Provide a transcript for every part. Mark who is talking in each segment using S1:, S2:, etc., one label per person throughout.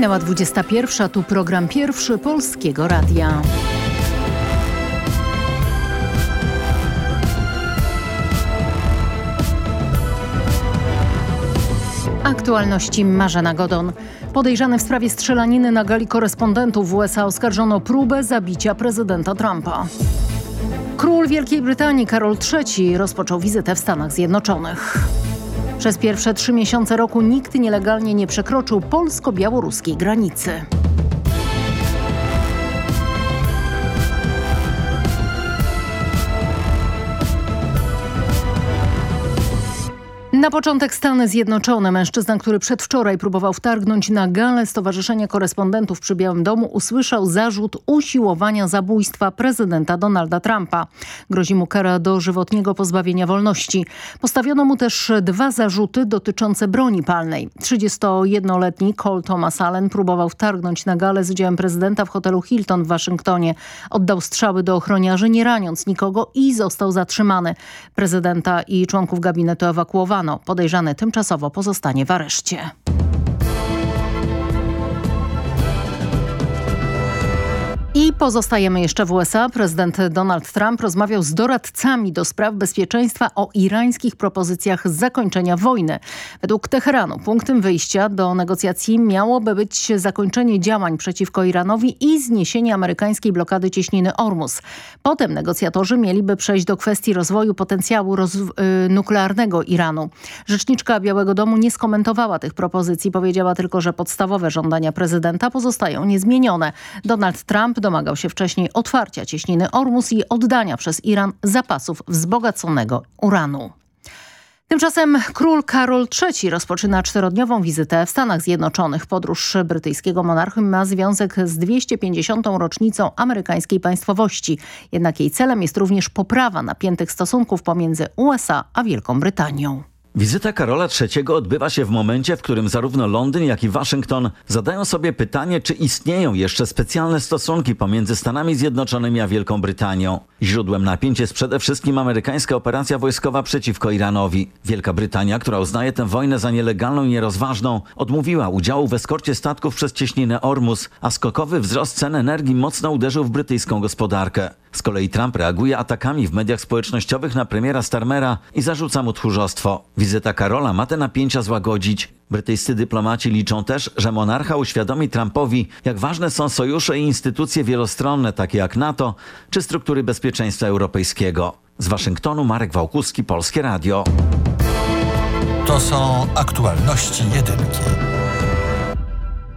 S1: Minęła 21. Tu program pierwszy Polskiego Radia. Aktualności Marzena Godon. Podejrzany w sprawie strzelaniny na gali korespondentów w USA oskarżono próbę zabicia prezydenta Trumpa. Król Wielkiej Brytanii Karol III rozpoczął wizytę w Stanach Zjednoczonych. Przez pierwsze trzy miesiące roku nikt nielegalnie nie przekroczył polsko-białoruskiej granicy. Na początek Stany Zjednoczone. Mężczyzna, który przedwczoraj próbował wtargnąć na galę Stowarzyszenia Korespondentów przy Białym Domu usłyszał zarzut usiłowania zabójstwa prezydenta Donalda Trumpa. Grozi mu kara dożywotniego pozbawienia wolności. Postawiono mu też dwa zarzuty dotyczące broni palnej. 31-letni Cole Thomas Allen próbował wtargnąć na galę z udziałem prezydenta w hotelu Hilton w Waszyngtonie. Oddał strzały do ochroniarzy, nie raniąc nikogo i został zatrzymany. Prezydenta i członków gabinetu ewakuowano. Podejrzany tymczasowo pozostanie w areszcie. Pozostajemy jeszcze w USA. Prezydent Donald Trump rozmawiał z doradcami do spraw bezpieczeństwa o irańskich propozycjach zakończenia wojny. Według Teheranu punktem wyjścia do negocjacji miałoby być zakończenie działań przeciwko Iranowi i zniesienie amerykańskiej blokady cieśniny Ormus. Potem negocjatorzy mieliby przejść do kwestii rozwoju potencjału roz nuklearnego Iranu. Rzeczniczka Białego Domu nie skomentowała tych propozycji. Powiedziała tylko, że podstawowe żądania prezydenta pozostają niezmienione. Donald Trump domagał się wcześniej otwarcia cieśniny Ormus i oddania przez Iran zapasów wzbogaconego uranu. Tymczasem król Karol III rozpoczyna czterodniową wizytę w Stanach Zjednoczonych. Podróż brytyjskiego monarchy ma związek z 250. rocznicą amerykańskiej państwowości. Jednak jej celem jest również poprawa napiętych stosunków pomiędzy USA a Wielką Brytanią.
S2: Wizyta Karola III odbywa się w momencie, w którym zarówno Londyn, jak i Waszyngton zadają sobie pytanie, czy istnieją jeszcze specjalne stosunki pomiędzy Stanami Zjednoczonymi a Wielką Brytanią. Źródłem napięć jest przede wszystkim amerykańska operacja wojskowa przeciwko Iranowi. Wielka Brytania, która uznaje tę wojnę za nielegalną i nierozważną, odmówiła udziału w eskorcie statków przez cieśninę Ormus, a skokowy wzrost cen energii mocno uderzył w brytyjską gospodarkę. Z kolei Trump reaguje atakami w mediach społecznościowych na premiera Starmera i zarzuca mu tchórzostwo. Wizyta Karola ma te napięcia złagodzić. Brytyjscy dyplomaci liczą też, że monarcha uświadomi Trumpowi, jak ważne są sojusze i instytucje wielostronne, takie jak NATO czy struktury bezpieczeństwa europejskiego. Z Waszyngtonu Marek Wałkuski, Polskie Radio.
S3: To są aktualności jedynki.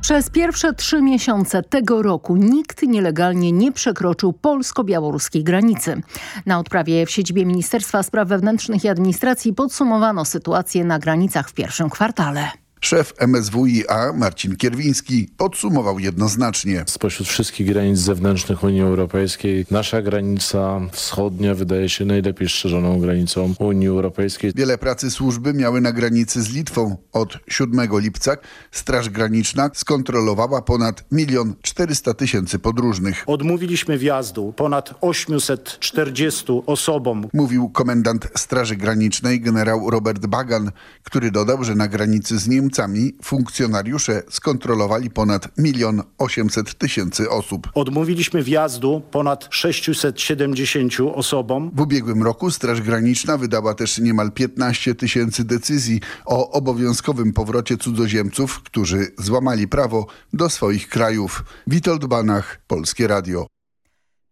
S1: Przez pierwsze trzy miesiące tego roku nikt nielegalnie nie przekroczył polsko-białoruskiej granicy. Na odprawie w siedzibie Ministerstwa Spraw Wewnętrznych i Administracji podsumowano sytuację na granicach w pierwszym kwartale.
S4: Szef MSWiA Marcin Kierwiński podsumował jednoznacznie.
S5: Spośród wszystkich granic zewnętrznych Unii Europejskiej nasza granica wschodnia wydaje się najlepiej strzeżoną granicą Unii Europejskiej.
S4: Wiele pracy służby miały na granicy z Litwą. Od 7 lipca Straż Graniczna skontrolowała ponad 1 400 tysięcy podróżnych.
S6: Odmówiliśmy wjazdu ponad 840 osobom.
S4: Mówił komendant Straży Granicznej generał Robert Bagan, który dodał, że na granicy z Niemcami funkcjonariusze skontrolowali ponad 1 800 tysięcy osób.
S6: Odmówiliśmy wjazdu ponad 670 osobom.
S4: W ubiegłym roku Straż Graniczna wydała też niemal 15 tysięcy decyzji o obowiązkowym powrocie cudzoziemców, którzy złamali prawo do swoich krajów. Witold Banach, Polskie Radio.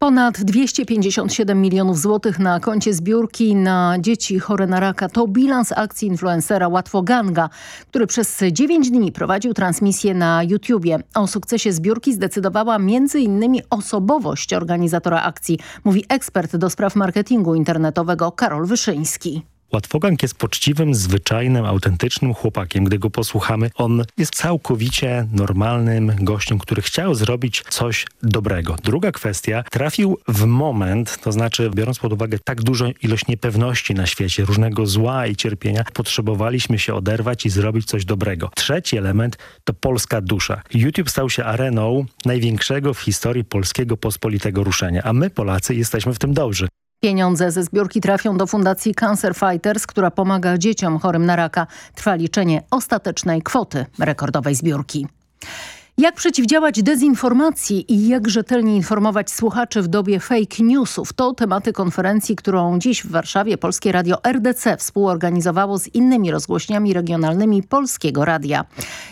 S1: Ponad 257 milionów złotych na koncie zbiórki na dzieci chore na raka to bilans akcji influencera Łatwoganga, który przez 9 dni prowadził transmisję na YouTubie. O sukcesie zbiórki zdecydowała m.in. osobowość organizatora akcji, mówi ekspert do spraw marketingu internetowego Karol Wyszyński.
S7: Łatwogang jest poczciwym, zwyczajnym, autentycznym chłopakiem. Gdy go posłuchamy, on jest całkowicie normalnym gościem, który chciał zrobić coś dobrego. Druga kwestia, trafił w moment, to znaczy biorąc pod uwagę tak dużą ilość niepewności na świecie, różnego zła i cierpienia, potrzebowaliśmy się oderwać i zrobić coś dobrego. Trzeci element to polska dusza. YouTube stał się areną największego w historii polskiego pospolitego ruszenia, a my Polacy jesteśmy w tym dobrzy.
S1: Pieniądze ze zbiórki trafią do Fundacji Cancer Fighters, która pomaga dzieciom chorym na raka. Trwa liczenie ostatecznej kwoty rekordowej zbiórki. Jak przeciwdziałać dezinformacji i jak rzetelnie informować słuchaczy w dobie fake newsów? To tematy konferencji, którą dziś w Warszawie Polskie Radio RDC współorganizowało z innymi rozgłośniami regionalnymi Polskiego Radia.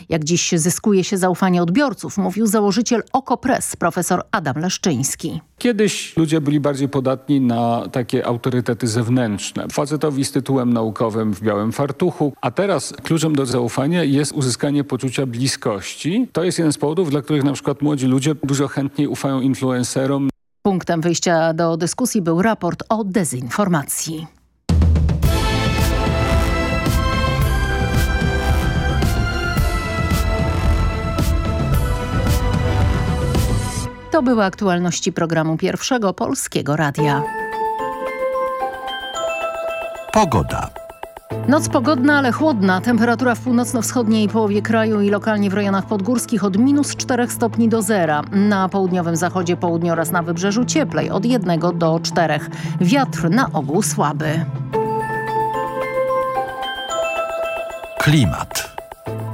S1: Jak dziś zyskuje się zaufanie odbiorców, mówił założyciel Okopres, profesor Adam Leszczyński.
S8: Kiedyś ludzie byli bardziej podatni na takie autorytety zewnętrzne. Facetowi z tytułem naukowym w białym fartuchu, a teraz kluczem do zaufania jest uzyskanie poczucia bliskości. To jest jeden z powodów, dla których na przykład młodzi ludzie dużo chętniej ufają influencerom.
S1: Punktem wyjścia do dyskusji był raport o dezinformacji. To były aktualności programu Pierwszego Polskiego Radia.
S3: Pogoda.
S1: Noc pogodna, ale chłodna. Temperatura w północno-wschodniej połowie kraju i lokalnie w rejonach podgórskich od minus 4 stopni do zera. Na południowym zachodzie, południu oraz na wybrzeżu cieplej od 1 do 4. Wiatr na ogół słaby.
S3: Klimat.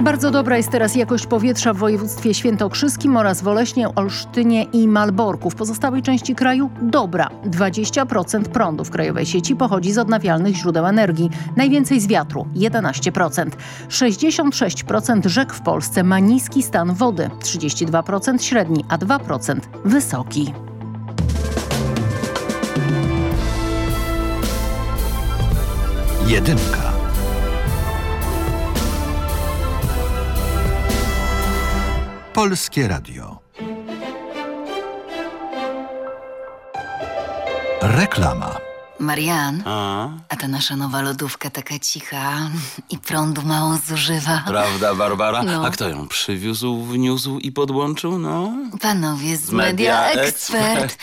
S1: Bardzo dobra jest teraz jakość powietrza w województwie świętokrzyskim oraz w Oleśnie, Olsztynie i Malborku. W pozostałej części kraju dobra. 20% prądu w krajowej sieci pochodzi z odnawialnych źródeł energii. Najwięcej z wiatru 11%. 66% rzek w Polsce ma niski stan wody. 32% średni, a 2% wysoki.
S3: Jedynka. Polskie Radio. Reklama.
S9: Marian, a? a ta nasza nowa lodówka taka cicha i prądu mało zużywa.
S10: Prawda, Barbara?
S9: No.
S10: A kto ją przywiózł, wniósł i podłączył? No.
S9: Panowie z
S10: Media
S9: Media
S10: Expert.
S9: Expert.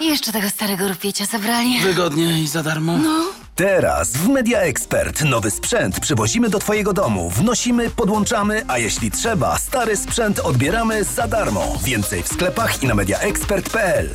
S9: I jeszcze tego starego rupiecia zabrali.
S10: Wygodnie i za darmo.
S9: No.
S11: Teraz w Media Expert nowy sprzęt przywozimy do Twojego domu, wnosimy, podłączamy, a jeśli trzeba, stary sprzęt odbieramy za darmo. Więcej w sklepach i na mediaexpert.pl.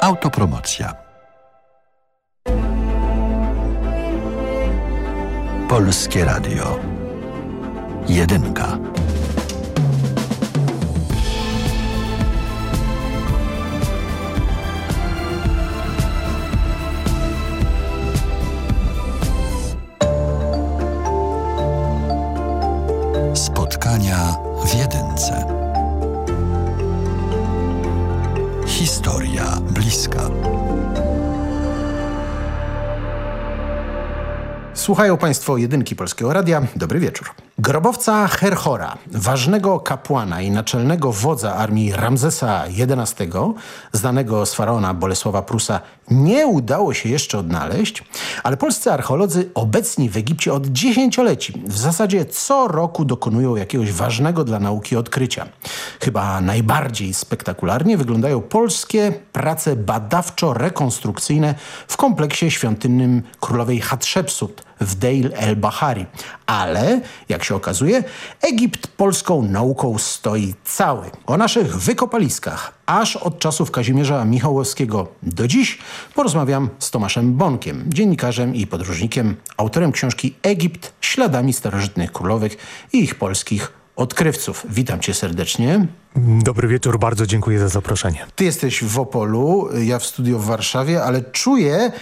S3: Autopromocja. Polskie Radio. Jedynka.
S12: Słuchają Państwo jedynki Polskiego Radia. Dobry wieczór.
S13: Grobowca Herhora, ważnego kapłana i naczelnego wodza armii Ramzesa XI, znanego z faraona Bolesława Prusa, nie udało się jeszcze odnaleźć, ale polscy archeolodzy obecni w Egipcie od dziesięcioleci w zasadzie co roku dokonują jakiegoś ważnego dla nauki odkrycia. Chyba najbardziej spektakularnie wyglądają polskie prace badawczo-rekonstrukcyjne w kompleksie świątynnym królowej Hatshepsut w Deir el-Bahari. Ale, jak się okazuje, Egipt polską nauką stoi cały. O naszych wykopaliskach, aż od czasów Kazimierza Michałowskiego do dziś, porozmawiam z Tomaszem Bonkiem, dziennikarzem i podróżnikiem, autorem książki Egipt śladami starożytnych królowych i ich polskich odkrywców. Witam cię serdecznie.
S14: Dobry wieczór, bardzo dziękuję za zaproszenie.
S13: Ty jesteś w Opolu, ja w studio w Warszawie, ale czuję,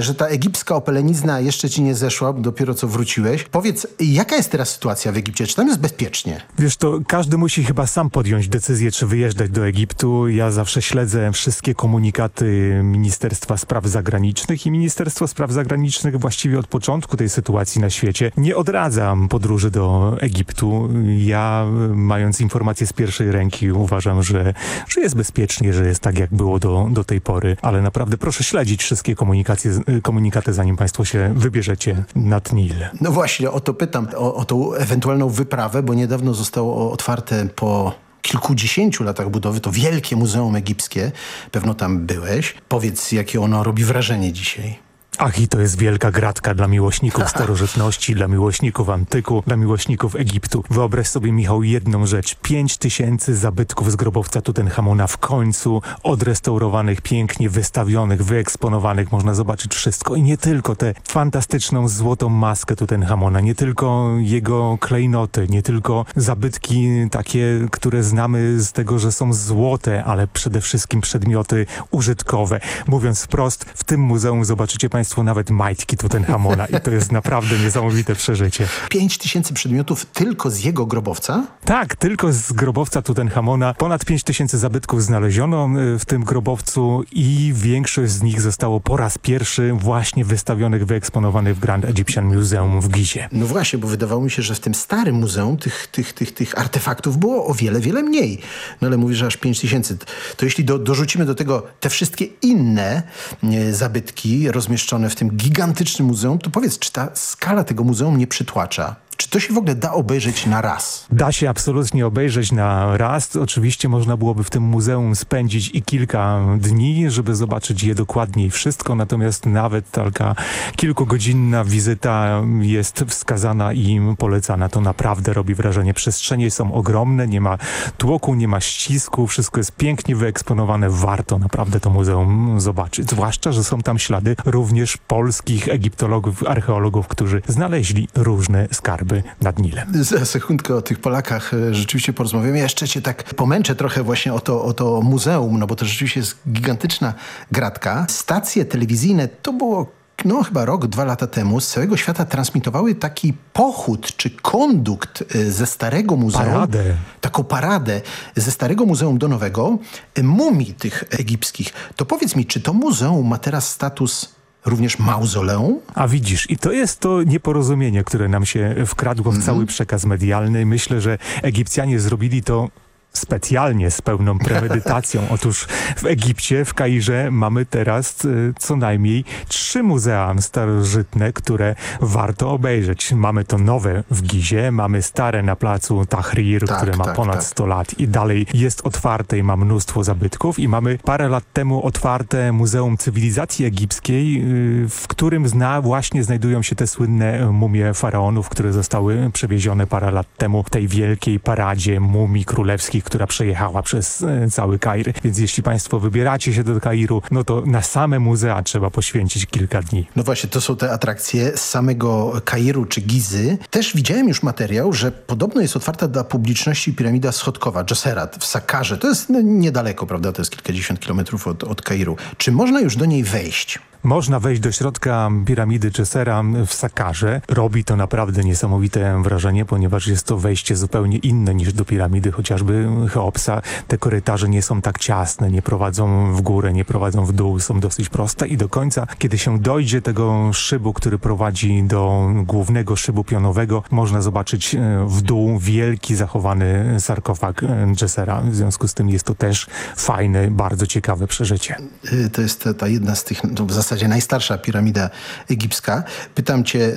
S13: że ta egipska opelenizna jeszcze ci nie zeszła, dopiero co wróciłeś. Powiedz, jaka jest teraz sytuacja w Egipcie? Czy tam jest bezpiecznie?
S14: Wiesz, to każdy musi chyba sam podjąć decyzję, czy wyjeżdżać do Egiptu. Ja zawsze śledzę wszystkie komunikaty Ministerstwa Spraw Zagranicznych i Ministerstwo Spraw Zagranicznych właściwie od początku tej sytuacji na świecie nie odradzam podróży do Egiptu. Ja, mając informacje z pierwszej ręki, uważam, że, że jest bezpiecznie, że jest tak, jak było do, do tej pory, ale naprawdę proszę śledzić wszystkie komunikacje, komunikaty, zanim państwo się wybierzecie nad Nil.
S13: No właśnie, o to pytam, o, o tą ewentualną wyprawę, bo niedawno zostało otwarte po kilkudziesięciu latach budowy to wielkie Muzeum Egipskie. Pewno tam byłeś. Powiedz, jakie ono robi wrażenie dzisiaj.
S14: Ach, i to jest wielka gratka dla miłośników starożytności, dla miłośników antyku, dla miłośników Egiptu. Wyobraź sobie, Michał, jedną rzecz. Pięć tysięcy zabytków z grobowca Tutenchamona w końcu, odrestaurowanych, pięknie wystawionych, wyeksponowanych. Można zobaczyć wszystko i nie tylko tę fantastyczną złotą maskę Tutenchamona, nie tylko jego klejnoty, nie tylko zabytki takie, które znamy z tego, że są złote, ale przede wszystkim przedmioty użytkowe. Mówiąc wprost, w tym muzeum zobaczycie Państwo Państwo nawet majtki Tutenchamona i to jest naprawdę niesamowite przeżycie.
S13: Pięć tysięcy przedmiotów tylko z jego grobowca?
S14: Tak, tylko z grobowca Tutenchamona. Ponad pięć tysięcy zabytków znaleziono y, w tym grobowcu i większość z nich zostało po raz pierwszy właśnie wystawionych, wyeksponowanych w Grand Egyptian Museum w Gizie.
S13: No właśnie, bo wydawało mi się, że w tym starym muzeum tych, tych, tych, tych artefaktów było o wiele, wiele mniej. No ale mówisz, że aż pięć tysięcy. To jeśli do, dorzucimy do tego te wszystkie inne e, zabytki rozmieszczone w tym gigantycznym muzeum, to powiedz, czy ta skala tego muzeum nie przytłacza? Czy to się w ogóle da obejrzeć na raz?
S14: Da się absolutnie obejrzeć na raz. Oczywiście można byłoby w tym muzeum spędzić i kilka dni, żeby zobaczyć je dokładniej wszystko, natomiast nawet taka kilkugodzinna wizyta jest wskazana i polecana. To naprawdę robi wrażenie. Przestrzenie są ogromne, nie ma tłoku, nie ma ścisku, wszystko jest pięknie wyeksponowane. Warto naprawdę to muzeum zobaczyć. Zwłaszcza, że są tam ślady również polskich egiptologów, archeologów, którzy znaleźli różne skarby nad Nilem.
S13: Za sekundkę o tych Polakach e, rzeczywiście porozmawiamy. Ja jeszcze cię tak pomęczę trochę właśnie o to, o to muzeum, no bo to rzeczywiście jest gigantyczna gratka. Stacje telewizyjne to było no chyba rok, dwa lata temu z całego świata transmitowały taki pochód czy kondukt e, ze starego muzeum.
S14: Paradę.
S13: Taką paradę ze starego muzeum do nowego e, mumii tych egipskich. To powiedz mi, czy to muzeum ma teraz status również mauzoleum?
S14: A widzisz, i to jest to nieporozumienie, które nam się wkradło w cały przekaz medialny. Myślę, że Egipcjanie zrobili to specjalnie z pełną premedytacją. Otóż w Egipcie, w Kairze mamy teraz y, co najmniej trzy muzea starożytne, które warto obejrzeć. Mamy to nowe w Gizie, mamy stare na placu Tahrir, tak, które ma tak, ponad tak. 100 lat i dalej jest otwarte i ma mnóstwo zabytków i mamy parę lat temu otwarte Muzeum Cywilizacji Egipskiej, y, w którym zna, właśnie znajdują się te słynne mumie faraonów, które zostały przewiezione parę lat temu w tej wielkiej paradzie mumii królewskich która przejechała przez e, cały Kair. Więc jeśli państwo wybieracie się do Kairu, no to na same muzea trzeba poświęcić kilka dni.
S13: No właśnie, to są te atrakcje z samego Kairu czy Gizy. Też widziałem już materiał, że podobno jest otwarta dla publiczności piramida schodkowa, Dżoserat w Sakarze. To jest no, niedaleko, prawda? To jest kilkadziesiąt kilometrów od, od Kairu. Czy można już do niej wejść?
S14: Można wejść do środka piramidy Czesera w Sakarze. Robi to naprawdę niesamowite wrażenie, ponieważ jest to wejście zupełnie inne niż do piramidy chociażby Cheopsa. Te korytarze nie są tak ciasne, nie prowadzą w górę, nie prowadzą w dół, są dosyć proste i do końca, kiedy się dojdzie tego szybu, który prowadzi do głównego szybu pionowego, można zobaczyć e, w dół wielki zachowany sarkofag Jessera. W związku z tym jest to też fajne, bardzo ciekawe przeżycie.
S13: Y, to jest ta, jedna z tych, no w zasadzie najstarsza piramida egipska. Pytam cię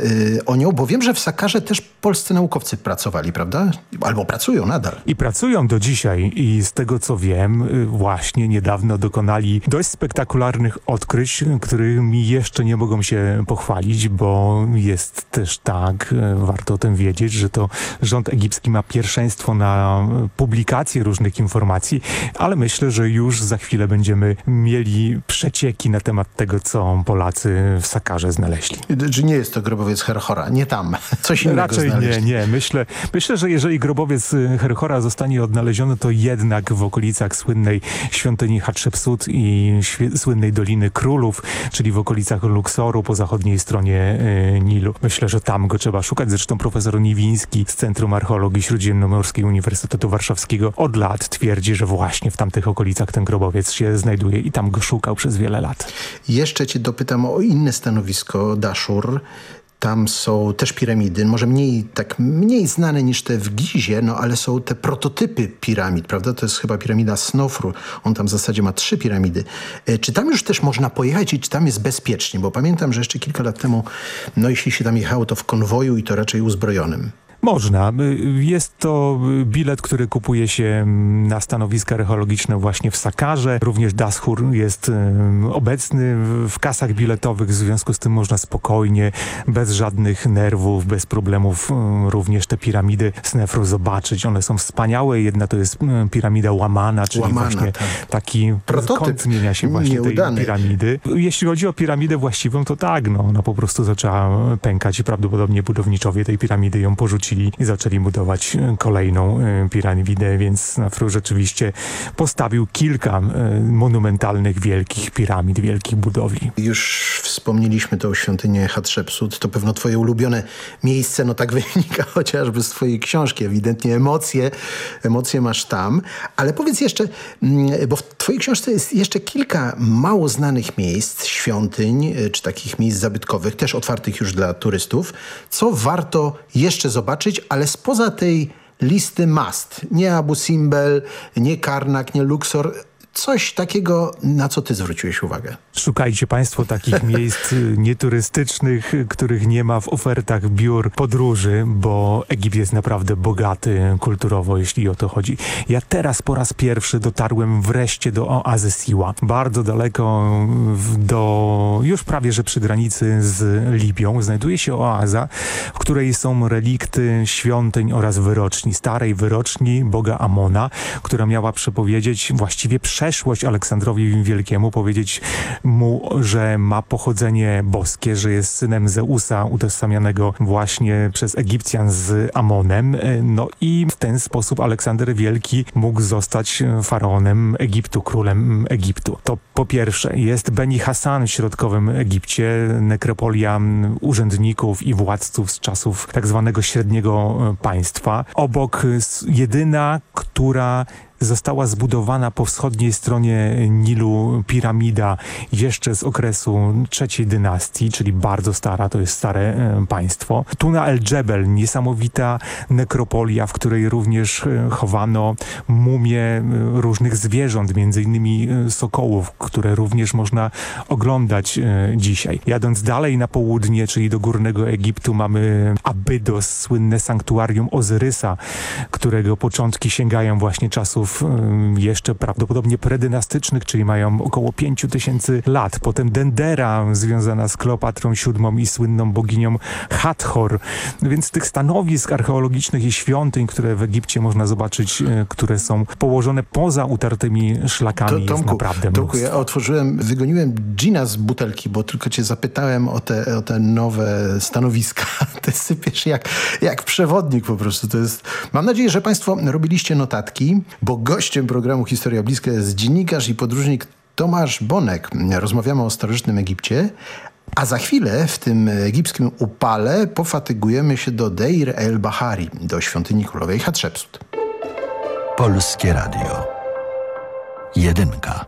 S13: o nią, bo wiem, że w Sakarze też polscy naukowcy pracowali, prawda? Albo pracują nadal.
S14: I pracują do dzisiaj i z tego co wiem, y, właśnie niedawno dokonali dość spektakularnych odkryć, którymi jeszcze nie mogą się pochwalić, bo jest też tak, warto o tym wiedzieć, że to rząd egipski ma pierwszeństwo na publikację różnych informacji, ale myślę, że już za chwilę będziemy mieli przecieki na temat tego, co Polacy w Sakarze znaleźli.
S13: Czy nie jest to grobowiec Herhora? Nie tam. Coś innego
S14: Raczej
S13: znaleźli.
S14: nie, nie. Myślę, myślę, że jeżeli grobowiec Herhora zostanie odnaleziony, to jednak w okolicach słynnej świątyni Hatshepsut i słynnej Doliny Królów, czyli w okolicach Luksoru po zachodniej stronie y, Nilu. Myślę, że tam go trzeba szukać. Zresztą profesor Niwiński z Centrum Archeologii Śródziemnomorskiej Uniwersytetu Warszawskiego od lat twierdzi, że właśnie w tamtych okolicach ten grobowiec się znajduje i tam go szukał przez wiele lat.
S13: Jeszcze cię dopytam o inne stanowisko, Daszur. Tam są też piramidy, może mniej, tak mniej znane niż te w Gizie, no ale są te prototypy piramid, prawda? To jest chyba piramida Snofru. On tam w zasadzie ma trzy piramidy. E, czy tam już też można pojechać i czy tam jest bezpiecznie? Bo pamiętam, że jeszcze kilka lat temu, no jeśli się tam jechało, to w konwoju i to raczej uzbrojonym.
S14: Można. Jest to bilet, który kupuje się na stanowiska archeologiczne właśnie w Sakarze. Również Dashur jest obecny w kasach biletowych, w związku z tym można spokojnie, bez żadnych nerwów, bez problemów również te piramidy Snefru zobaczyć. One są wspaniałe. Jedna to jest piramida Łamana, czyli
S13: Łamana,
S14: właśnie
S13: tak.
S14: taki
S13: Prototyp
S14: kąt zmienia się właśnie
S13: nieudany.
S14: tej piramidy. Jeśli chodzi o piramidę właściwą, to tak, no, ona po prostu zaczęła pękać i prawdopodobnie budowniczowie tej piramidy ją porzucili i zaczęli budować kolejną y, piramidę, więc Snefru rzeczywiście postawił kilka y, monumentalnych, wielkich piramid, wielkich budowli.
S13: Już wspomnieliśmy o świątynię Hatshepsut. To pewno twoje ulubione miejsce, no tak wynika chociażby z twojej książki. Ewidentnie emocje, emocje masz tam. Ale powiedz jeszcze, mm, bo w twojej książce jest jeszcze kilka mało znanych miejsc, świątyń, czy takich miejsc zabytkowych, też otwartych już dla turystów. Co warto jeszcze zobaczyć, ale spoza tej listy must. Nie Abu Simbel, nie Karnak, nie Luxor. Coś takiego, na co ty zwróciłeś uwagę.
S14: Szukajcie Państwo takich miejsc nieturystycznych, których nie ma w ofertach biur podróży, bo Egipt jest naprawdę bogaty kulturowo, jeśli o to chodzi. Ja teraz po raz pierwszy dotarłem wreszcie do oazy Siła. Bardzo daleko do, już prawie że przy granicy z Libią, znajduje się oaza, w której są relikty świątyń oraz wyroczni. Starej wyroczni boga Amona, która miała przepowiedzieć właściwie przeszłość Aleksandrowi Wielkiemu, powiedzieć mu, że ma pochodzenie boskie, że jest synem Zeusa utożsamianego właśnie przez Egipcjan z Amonem. No i w ten sposób Aleksander Wielki mógł zostać faraonem Egiptu, królem Egiptu. To po pierwsze jest Beni Hassan w środkowym Egipcie, nekropolia urzędników i władców z czasów tak zwanego średniego państwa. Obok jedyna, która została zbudowana po wschodniej stronie Nilu piramida jeszcze z okresu trzeciej dynastii, czyli bardzo stara, to jest stare e, państwo. Tuna El Jebel, niesamowita nekropolia, w której również e, chowano mumie e, różnych zwierząt, między innymi sokołów, które również można oglądać dzisiaj. Jadąc dalej na południe, czyli do Górnego Egiptu mamy Abydos, słynne sanktuarium Ozyrysa, którego początki sięgają właśnie czasów jeszcze prawdopodobnie predynastycznych, czyli mają około 5000 lat. Potem Dendera związana z Kleopatrą VII i słynną boginią Hathor. Więc tych stanowisk archeologicznych i świątyń, które w Egipcie można zobaczyć, które są położone poza utartymi szlakami
S13: To, Tomku,
S14: naprawdę
S13: Tomku, ja otworzyłem, wygoniłem gina z butelki, bo tylko cię zapytałem o te, o te nowe stanowiska. Ty sypiesz jak, jak przewodnik po prostu. To jest... Mam nadzieję, że państwo robiliście notatki, bo gościem programu Historia Bliska jest dziennikarz i podróżnik Tomasz Bonek. Rozmawiamy o starożytnym Egipcie, a za chwilę w tym egipskim upale pofatygujemy się do Deir el-Bahari, do świątyni królowej Hatshepsut.
S3: Polskie Radio. Jedynka.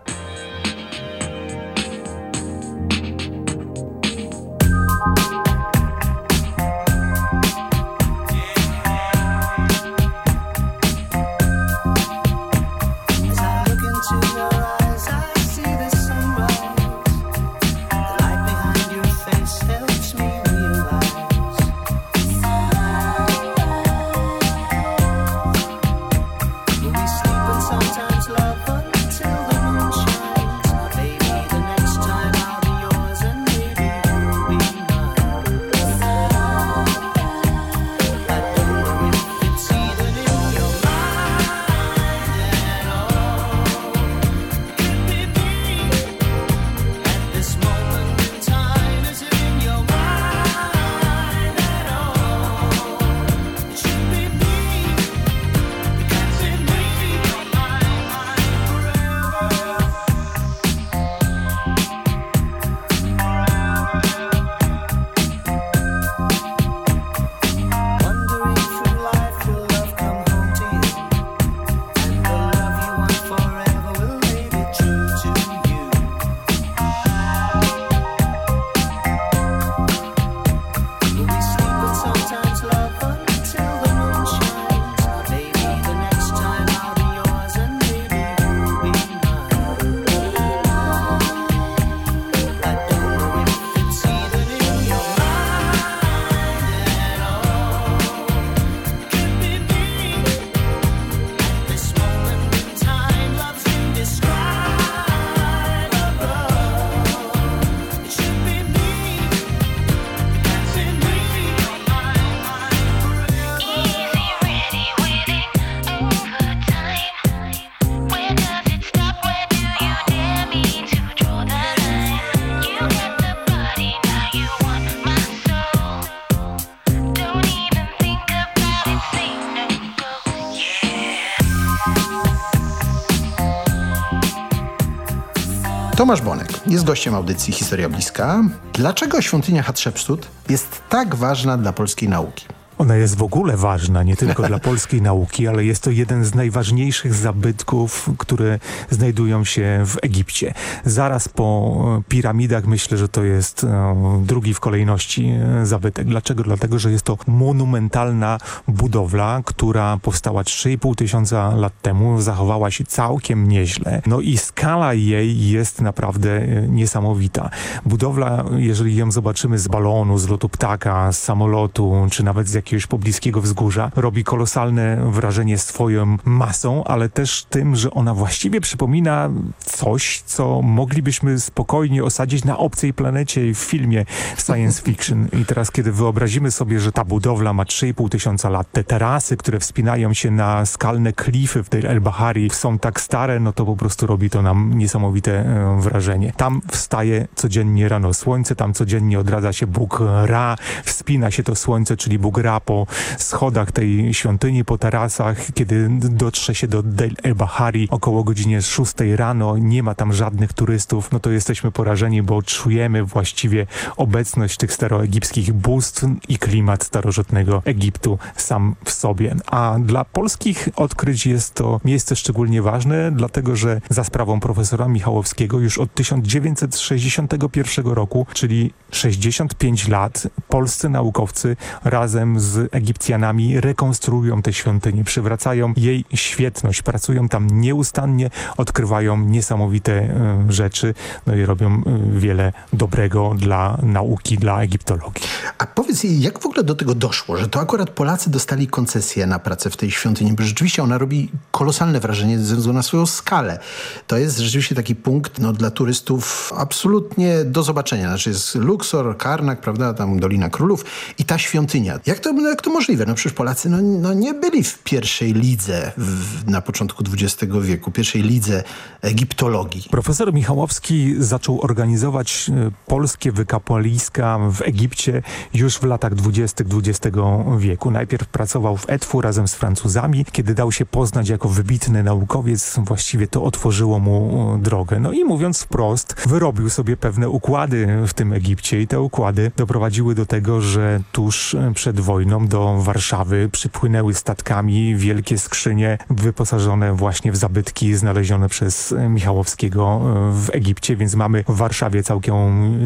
S13: Tomasz Bonek jest gościem audycji Historia Bliska. Dlaczego świątynia Hatshepsut jest tak ważna dla polskiej nauki?
S14: Ona jest w ogóle ważna, nie tylko dla polskiej nauki, ale jest to jeden z najważniejszych zabytków, które znajdują się w Egipcie. Zaraz po piramidach myślę, że to jest e, drugi w kolejności e, zabytek. Dlaczego? Dlatego, że jest to monumentalna budowla, która powstała 3,5 tysiąca lat temu, zachowała się całkiem nieźle. No i skala jej jest naprawdę e, niesamowita. Budowla, jeżeli ją zobaczymy z balonu, z lotu ptaka, z samolotu, czy nawet z jakiegoś jakiegoś pobliskiego wzgórza. Robi kolosalne wrażenie swoją masą, ale też tym, że ona właściwie przypomina coś, co moglibyśmy spokojnie osadzić na obcej planecie w filmie science fiction. I teraz, kiedy wyobrazimy sobie, że ta budowla ma 3,5 tysiąca lat, te tarasy, które wspinają się na skalne klify w tej El Bahari są tak stare, no to po prostu robi to nam niesamowite e, wrażenie. Tam wstaje codziennie rano słońce, tam codziennie odradza się Bóg Ra, wspina się to słońce, czyli Bóg Ra po schodach tej świątyni, po tarasach, kiedy dotrze się do Del El Bahari około godzinie 6 rano, nie ma tam żadnych turystów, no to jesteśmy porażeni, bo czujemy właściwie obecność tych staroegipskich bóstw i klimat starożytnego Egiptu sam w sobie. A dla polskich odkryć jest to miejsce szczególnie ważne, dlatego że za sprawą profesora Michałowskiego już od 1961 roku, czyli 65 lat, polscy naukowcy razem z Egipcjanami rekonstruują tę świątynię, przywracają jej świetność, pracują tam nieustannie, odkrywają niesamowite e, rzeczy, no i robią e, wiele dobrego dla nauki, dla egiptologii.
S13: A powiedz, jak w ogóle do tego doszło, że to akurat Polacy dostali koncesję na pracę w tej świątyni, bo rzeczywiście ona robi kolosalne wrażenie ze względu na swoją skalę. To jest rzeczywiście taki punkt no, dla turystów absolutnie do zobaczenia. Znaczy jest Luxor, Karnak, prawda, tam Dolina Królów i ta świątynia. Jak to, jak to możliwe? No przecież Polacy no, no nie byli w pierwszej lidze w, na początku XX wieku, pierwszej lidze egiptologii.
S14: Profesor Michałowski zaczął organizować e, polskie wykapłaliska w Egipcie już w latach dwudziestych XX wieku. Najpierw pracował w Etfu razem z Francuzami. Kiedy dał się poznać jako wybitny naukowiec, właściwie to otworzyło mu e, drogę. No i mówiąc wprost, wyrobił sobie pewne układy w tym Egipcie i te układy doprowadziły do tego, że tuż przed wojną wojną do Warszawy przypłynęły statkami wielkie skrzynie wyposażone właśnie w zabytki znalezione przez Michałowskiego w Egipcie, więc mamy w Warszawie całkiem,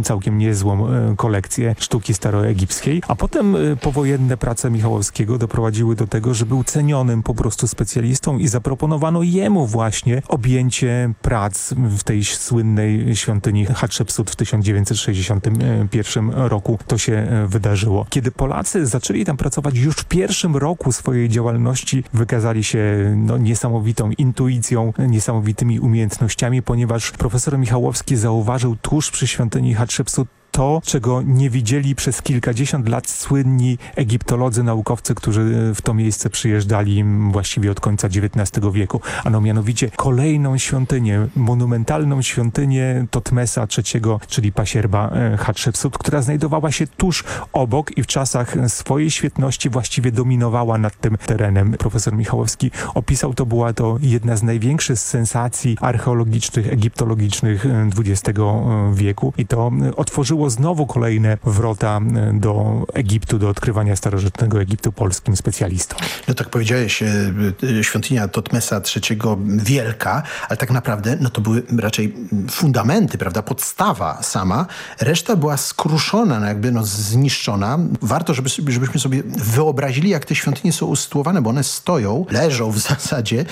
S14: całkiem niezłą kolekcję sztuki staroegipskiej, a potem powojenne prace Michałowskiego doprowadziły do tego, że był cenionym po prostu specjalistą i zaproponowano jemu właśnie objęcie prac w tej słynnej świątyni Hatshepsut w 1961 roku. To się wydarzyło. Kiedy Polacy zaczęli tam pracować już w pierwszym roku swojej działalności, wykazali się no, niesamowitą intuicją, niesamowitymi umiejętnościami, ponieważ profesor Michałowski zauważył tuż przy świątyni Hatshepsut to, czego nie widzieli przez kilkadziesiąt lat słynni egiptolodzy, naukowcy, którzy w to miejsce przyjeżdżali właściwie od końca XIX wieku. Ano mianowicie kolejną świątynię, monumentalną świątynię Totmesa III, czyli pasierba e, Hatshepsut, która znajdowała się tuż obok i w czasach swojej świetności właściwie dominowała nad tym terenem. Profesor Michałowski opisał to, była to jedna z największych sensacji archeologicznych, egiptologicznych XX e, wieku i to otworzyło było znowu kolejne wrota e, do Egiptu, do odkrywania starożytnego Egiptu polskim specjalistom.
S13: No tak powiedziałeś, e, e, świątynia Totmesa III wielka, ale tak naprawdę no to były raczej fundamenty, prawda, podstawa sama. Reszta była skruszona, no jakby no zniszczona. Warto, żeby, żebyśmy sobie wyobrazili, jak te świątynie są usytuowane, bo one stoją, leżą w zasadzie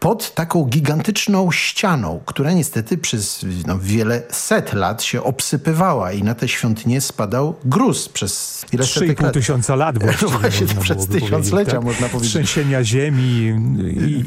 S13: pod taką gigantyczną ścianą, która niestety przez no, wiele set lat się obsypywała i na na tę świątynię spadał gruz przez
S14: ile setek lat. tysiąca lat właściwie.
S13: Właśnie przez tysiąclecia tak? można powiedzieć.
S14: Trzęsienia ziemi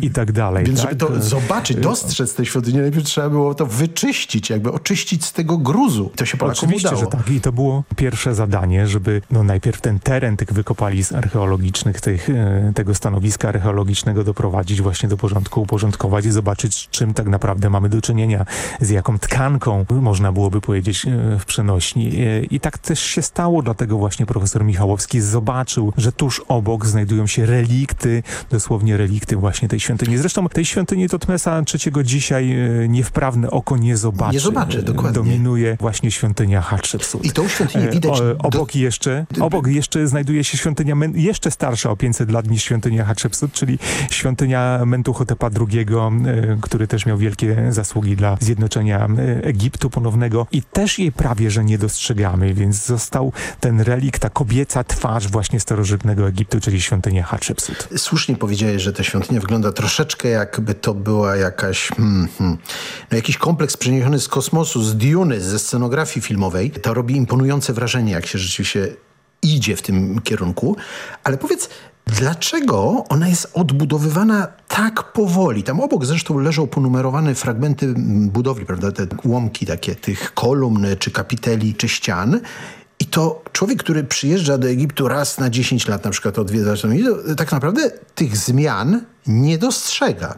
S14: i, i tak dalej.
S13: Więc
S14: tak?
S13: żeby to zobaczyć, dostrzec tę świątynię, najpierw trzeba było to wyczyścić, jakby oczyścić z tego gruzu. To się Polakom
S14: Oczywiście,
S13: udało.
S14: że tak. I to było pierwsze zadanie, żeby no, najpierw ten teren tych wykopalisk archeologicznych, tych, e, tego stanowiska archeologicznego doprowadzić właśnie do porządku, uporządkować i zobaczyć, czym tak naprawdę mamy do czynienia, z jaką tkanką, można byłoby powiedzieć e, w przenośni E, I tak też się stało, dlatego właśnie profesor Michałowski zobaczył, że tuż obok znajdują się relikty, dosłownie relikty właśnie tej świątyni. Zresztą tej świątyni Totmesa III dzisiaj e, niewprawne oko nie zobaczy.
S13: Nie zobaczy, dokładnie.
S14: Dominuje właśnie świątynia Hatshepsut.
S13: I tą świątynię widać...
S14: O, obok, do... jeszcze, obok jeszcze znajduje się świątynia jeszcze starsza o 500 lat niż świątynia Hatshepsut, czyli świątynia Mentuhotepa II, e, który też miał wielkie zasługi dla zjednoczenia Egiptu ponownego i też jej prawie, że nie dostrzegamy, więc został ten relik, ta kobieca twarz właśnie starożytnego Egiptu, czyli świątynia Hatshepsut.
S13: Słusznie powiedziałeś, że ta świątynia wygląda troszeczkę jakby to była jakaś, hmm, hmm, no jakiś kompleks przeniesiony z kosmosu, z Duny, ze scenografii filmowej. To robi imponujące wrażenie, jak się rzeczywiście idzie w tym kierunku. Ale powiedz, Dlaczego ona jest odbudowywana tak powoli? Tam obok zresztą leżą ponumerowane fragmenty budowli, prawda? Te łomki takie tych kolumn, czy kapiteli, czy ścian. I to człowiek, który przyjeżdża do Egiptu raz na 10 lat na przykład odwiedzać, tak naprawdę tych zmian nie dostrzega.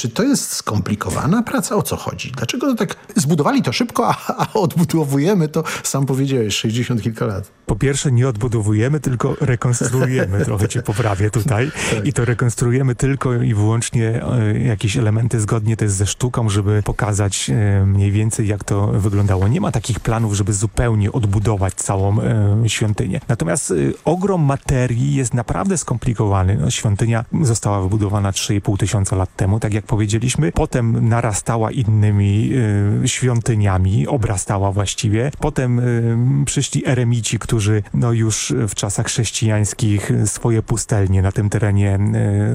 S13: Czy to jest skomplikowana praca? O co chodzi? Dlaczego to tak zbudowali to szybko, a, a odbudowujemy to, sam powiedziałeś, 60 kilka lat?
S14: Po pierwsze nie odbudowujemy, tylko rekonstruujemy. Trochę cię poprawię tutaj. Tak. I to rekonstruujemy tylko i wyłącznie e, jakieś elementy zgodnie też ze sztuką, żeby pokazać e, mniej więcej jak to wyglądało. Nie ma takich planów, żeby zupełnie odbudować całą e, świątynię. Natomiast ogrom materii jest naprawdę skomplikowany. No, świątynia została wybudowana 3,5 tysiąca lat temu, tak jak powiedzieliśmy. Potem narastała innymi y, świątyniami, obrastała właściwie. Potem y, przyszli eremici, którzy no już w czasach chrześcijańskich swoje pustelnie na tym terenie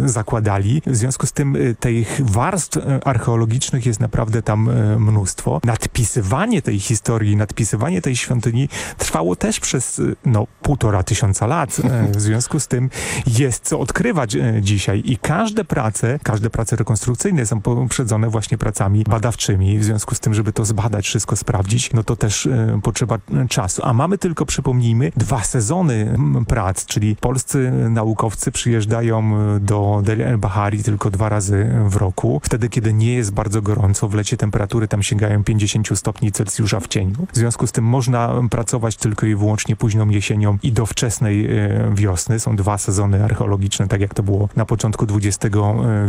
S14: y, zakładali. W związku z tym y, tych warstw y, archeologicznych jest naprawdę tam y, mnóstwo. Nadpisywanie tej historii, nadpisywanie tej świątyni trwało też przez no półtora tysiąca lat. W związku z tym jest co odkrywać dzisiaj i każde prace, każde prace są poprzedzone właśnie pracami badawczymi. W związku z tym, żeby to zbadać, wszystko sprawdzić, no to też y, potrzeba czasu. A mamy tylko, przypomnijmy, dwa sezony prac, czyli polscy naukowcy przyjeżdżają e, do Del El Bahari tylko dwa razy w roku. Wtedy, kiedy nie jest bardzo gorąco, w lecie temperatury tam sięgają 50 stopni Celsjusza w cieniu. W związku z tym można pracować tylko i wyłącznie późną jesienią i do wczesnej wiosny. Są dwa sezony archeologiczne, tak jak to było na początku XX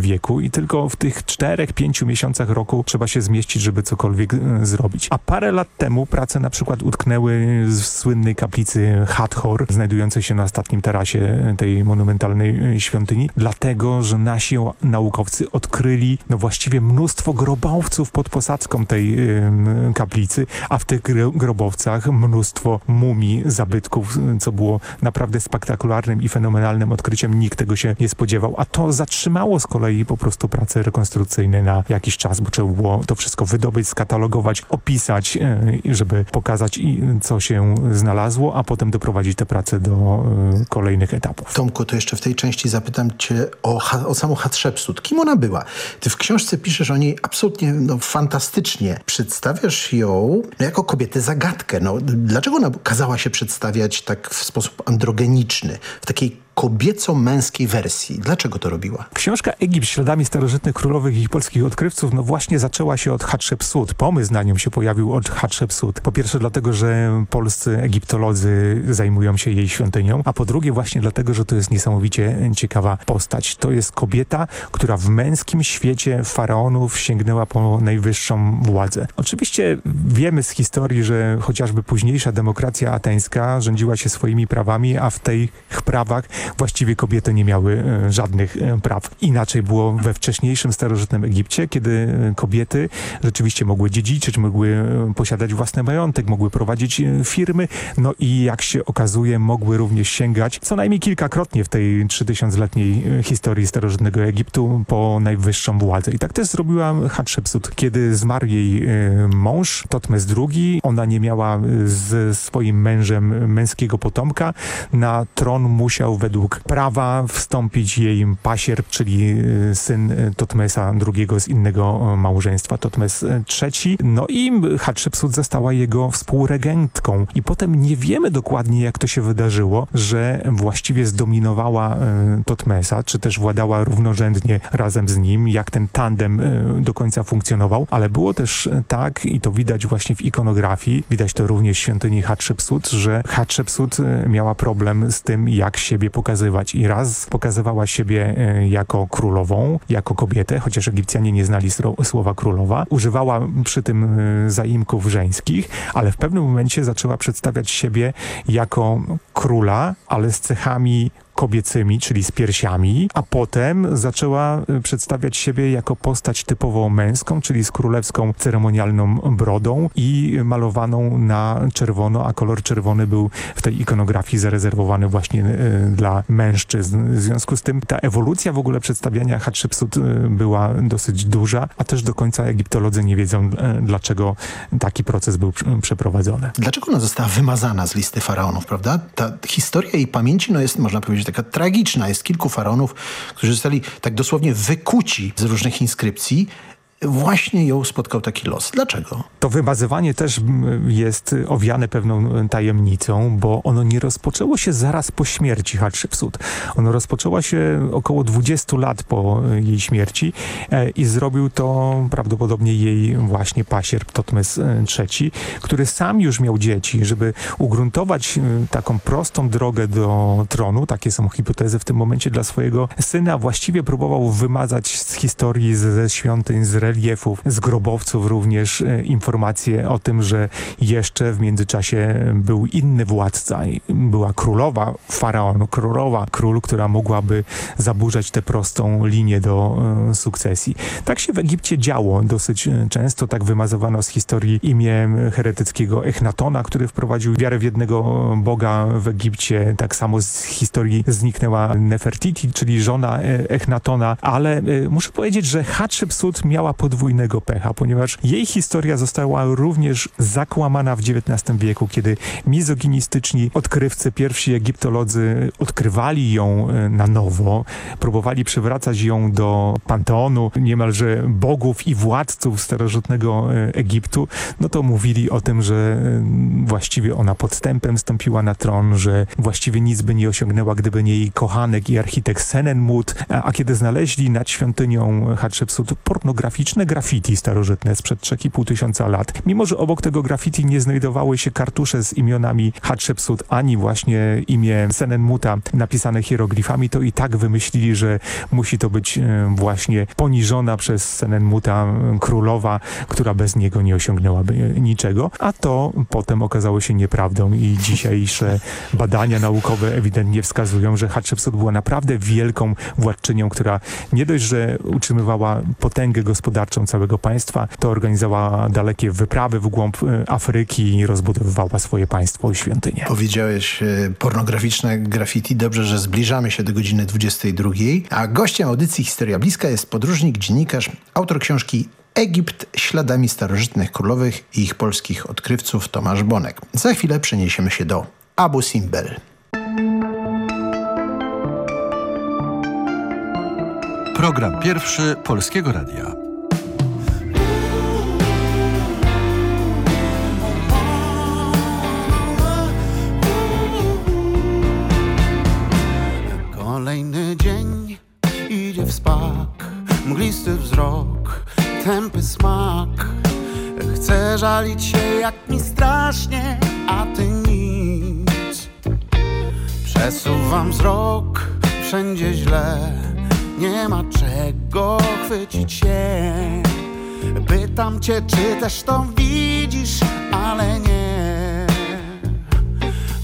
S14: wieku i tylko w tych czterech, pięciu miesiącach roku trzeba się zmieścić, żeby cokolwiek e, zrobić. A parę lat temu prace na przykład utknęły w słynnej kaplicy Hathor, znajdującej się na ostatnim tarasie tej monumentalnej świątyni, dlatego, że nasi naukowcy odkryli no właściwie mnóstwo grobowców pod posadzką tej kaplicy, a w tych grobowcach mnóstwo mumii, zabytków, co było naprawdę spektakularnym i fenomenalnym odkryciem. Nikt tego się nie spodziewał, a to zatrzymało z kolei po prostu prace rekonstrukcyjne na jakiś czas, bo trzeba było to wszystko wydobyć, skatalogować, opisać, e, żeby pokazać, co się znalazło, a potem doprowadzić te prace do e, kolejnych etapów.
S13: Tomku, to jeszcze w tej części zapytam cię o, o samą Hatshepsut. Kim ona była? Ty w książce piszesz o niej absolutnie no, fantastycznie. Przedstawiasz ją jako kobietę zagadkę. No, dlaczego ona kazała się przedstawiać tak w sposób androgeniczny, w takiej kobieco-męskiej wersji. Dlaczego to robiła?
S14: Książka Egipt śladami starożytnych królowych i polskich odkrywców no właśnie zaczęła się od Hatshepsut. Pomysł na nią się pojawił od Hatshepsut. Po pierwsze dlatego, że polscy egiptolodzy zajmują się jej świątynią, a po drugie właśnie dlatego, że to jest niesamowicie ciekawa postać. To jest kobieta, która w męskim świecie faraonów sięgnęła po najwyższą władzę. Oczywiście wiemy z historii, że chociażby późniejsza demokracja ateńska rządziła się swoimi prawami, a w tych prawach właściwie kobiety nie miały e, żadnych e, praw. Inaczej było we wcześniejszym starożytnym Egipcie, kiedy e, kobiety rzeczywiście mogły dziedziczyć, mogły posiadać własny majątek, mogły prowadzić firmy, no i jak się okazuje, mogły również sięgać co najmniej kilkakrotnie w tej 3000-letniej historii starożytnego Egiptu po najwyższą władzę. I tak też zrobiła Hatshepsut. Kiedy zmarł jej mąż, Totmes II, ona nie miała z swoim mężem męskiego potomka, na tron musiał według według prawa wstąpić jej pasierb, czyli y, syn y, Totmesa II z innego y, małżeństwa, Totmes III. No i Hatshepsut została jego współregentką. I potem nie wiemy dokładnie, jak to się wydarzyło, że właściwie zdominowała Totmesa, czy też władała równorzędnie razem z nim, jak ten tandem do końca funkcjonował, ale było też tak, i to widać właśnie w ikonografii, widać to również w świątyni Hatshepsut, że Hatshepsut miała problem z tym, jak siebie pokazywać. I raz pokazywała siebie e, jako królową, jako kobietę, chociaż Egipcjanie nie znali słowa królowa. Używała przy tym e, zaimków żeńskich, ale w pewnym momencie zaczęła przedstawiać siebie jako króla, ale z cechami kobiecymi, czyli z piersiami, a potem zaczęła y, przedstawiać siebie jako postać typowo męską, czyli z królewską ceremonialną brodą i malowaną na czerwono, a kolor czerwony był w tej ikonografii zarezerwowany właśnie y, dla mężczyzn. W związku z tym ta ewolucja w ogóle przedstawiania Hatshepsut y, była dosyć duża, a też do końca egiptolodzy nie wiedzą, dlaczego taki proces był przeprowadzony.
S13: Dlaczego ona została wymazana z listy faraonów, prawda? Ta historia jej pamięci no jest, można powiedzieć, taka tragiczna. Jest kilku faraonów, którzy zostali tak dosłownie wykuci z różnych inskrypcji właśnie ją spotkał taki los. Dlaczego?
S14: To wymazywanie też jest owiane pewną tajemnicą, bo ono nie rozpoczęło się zaraz po śmierci Hatshepsut. Ono rozpoczęło się około 20 lat po jej śmierci e, i zrobił to prawdopodobnie jej właśnie pasierb Totmes III, który sam już miał dzieci, żeby ugruntować e, taką prostą drogę do tronu, takie są hipotezy w tym momencie dla swojego syna, właściwie próbował wymazać z historii, ze świątyń, z reliefów, z grobowców również e, informacje o tym, że jeszcze w międzyczasie był inny władca. Była królowa, faraon, królowa, król, która mogłaby zaburzać tę prostą linię do e, sukcesji. Tak się w Egipcie działo dosyć e, często, tak wymazowano z historii imię heretyckiego Echnatona, który wprowadził wiarę w jednego Boga w Egipcie. Tak samo z historii zniknęła Nefertiti, czyli żona Echnatona, ale muszę powiedzieć, że Hatshepsut miała podwójnego pecha, ponieważ jej historia została również zakłamana w XIX wieku, kiedy mizoginistyczni odkrywcy, pierwsi egiptolodzy odkrywali ją e, na nowo, próbowali przywracać ją do panteonu niemalże bogów i władców starożytnego e, Egiptu, no to mówili o tym, że e, właściwie ona podstępem stąpiła na tron, że właściwie nic by nie osiągnęła, gdyby nie jej kochanek i architekt Senenmut, a kiedy znaleźli nad świątynią Hatshepsut pornograficzną liczne graffiti starożytne sprzed 3,5 tysiąca lat. Mimo, że obok tego graffiti nie znajdowały się kartusze z imionami Hatshepsut, ani właśnie imię Senenmuta napisane hieroglifami, to i tak wymyślili, że musi to być e, właśnie poniżona przez Senenmuta królowa, która bez niego nie osiągnęłaby niczego, a to potem okazało się nieprawdą i dzisiejsze badania naukowe ewidentnie wskazują, że Hatshepsut była naprawdę wielką władczynią, która nie dość, że utrzymywała potęgę gospodarczą całego państwa, to organizowała dalekie wyprawy w głąb e, Afryki i rozbudowywała swoje państwo i świątynie.
S13: Powiedziałeś e, pornograficzne graffiti. Dobrze, że zbliżamy się do godziny 22, a gościem audycji Historia Bliska jest podróżnik, dziennikarz, autor książki Egipt śladami starożytnych królowych i ich polskich odkrywców Tomasz Bonek. Za chwilę przeniesiemy się do Abu Simbel.
S3: Program pierwszy Polskiego Radia.
S15: W spak, mglisty wzrok, tępy smak. Chcę żalić się jak mi strasznie, a ty nic. Przesuwam wzrok, wszędzie źle, nie ma czego chwycić się. Pytam cię, czy też to widzisz, ale nie.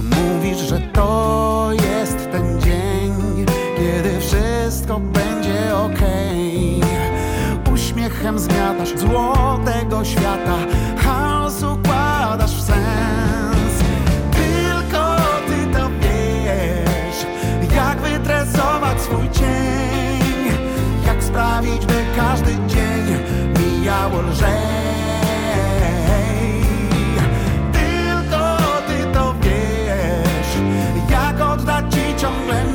S15: Mówisz, że to jest Zmiatasz złotego świata, chaos układasz w sens. Tylko ty to wiesz, jak wytresować swój cień, jak sprawić, by każdy dzień mijał lżej. Tylko ty to wiesz, jak oddać ci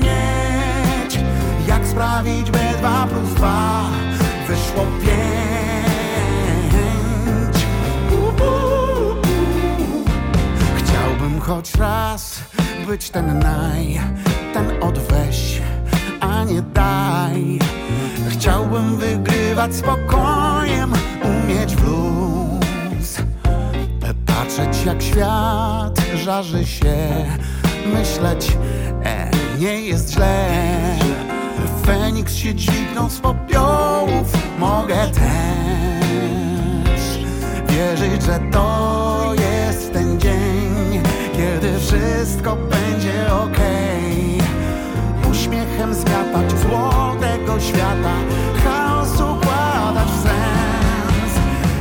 S15: mieć, jak sprawić, by dwa plus dwa Raz być ten naj, ten odweź, a nie daj. Chciałbym wygrywać spokojem, umieć w luz. Patrzeć jak świat żarzy się, myśleć, e, nie jest źle. Feniks się dźwignął z popiołów, mogę też wierzyć, że to wszystko będzie okej. Uśmiechem zmiatać złotego świata, chaos układać w sens.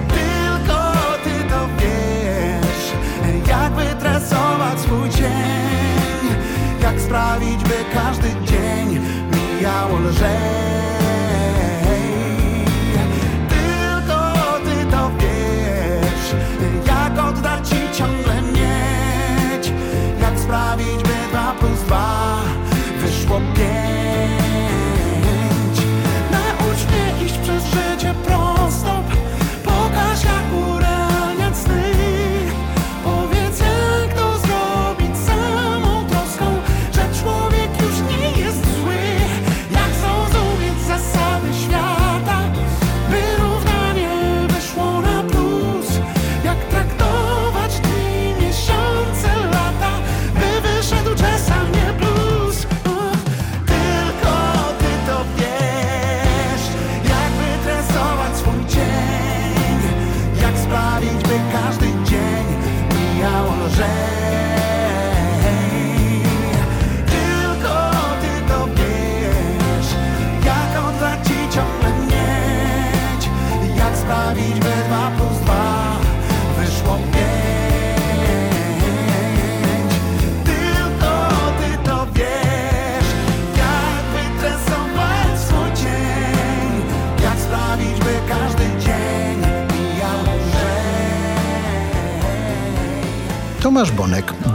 S15: Tylko ty to wiesz, jak wytresować swój dzień, jak sprawić, by każdy dzień mijał lżej. Tylko ty to wiesz, jak oddać ci ciągle dwa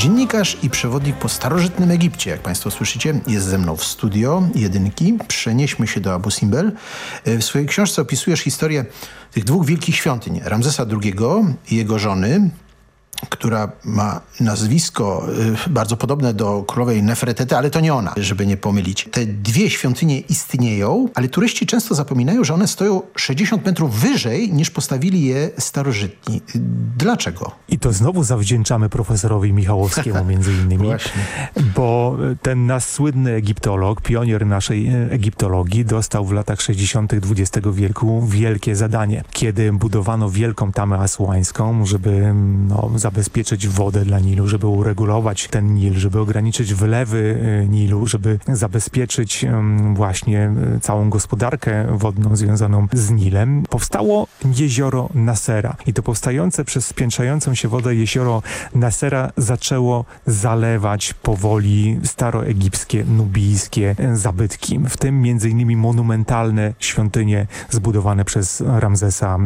S13: dziennikarz i przewodnik po starożytnym Egipcie. Jak Państwo słyszycie, jest ze mną w studio jedynki. Przenieśmy się do Abu Simbel. E, W swojej książce opisujesz historię tych dwóch wielkich świątyń. Ramzesa II i jego żony, która ma nazwisko y, bardzo podobne do królowej Nefertety, ale to nie ona, żeby nie pomylić. Te dwie świątynie istnieją, ale turyści często zapominają, że one stoją 60 metrów wyżej niż postawili je starożytni. Dlaczego?
S14: I to znowu zawdzięczamy profesorowi Michałowskiemu między innymi, bo ten nasz słynny egiptolog, pionier naszej e, egiptologii, dostał w latach 60. XX wieku wielkie zadanie, kiedy budowano wielką tamę asłańską, żeby no, zabezpieczyć wodę dla Nilu, żeby uregulować ten Nil, żeby ograniczyć wylewy e, Nilu, żeby zabezpieczyć właśnie e, całą gospodarkę wodną związaną z Nilem, powstało jezioro Nasera. I to powstające przez spiętrzającą się wodę jezioro Nasera zaczęło zalewać powoli staroegipskie, nubijskie e, zabytki, w tym innymi monumentalne świątynie zbudowane przez Ramzesa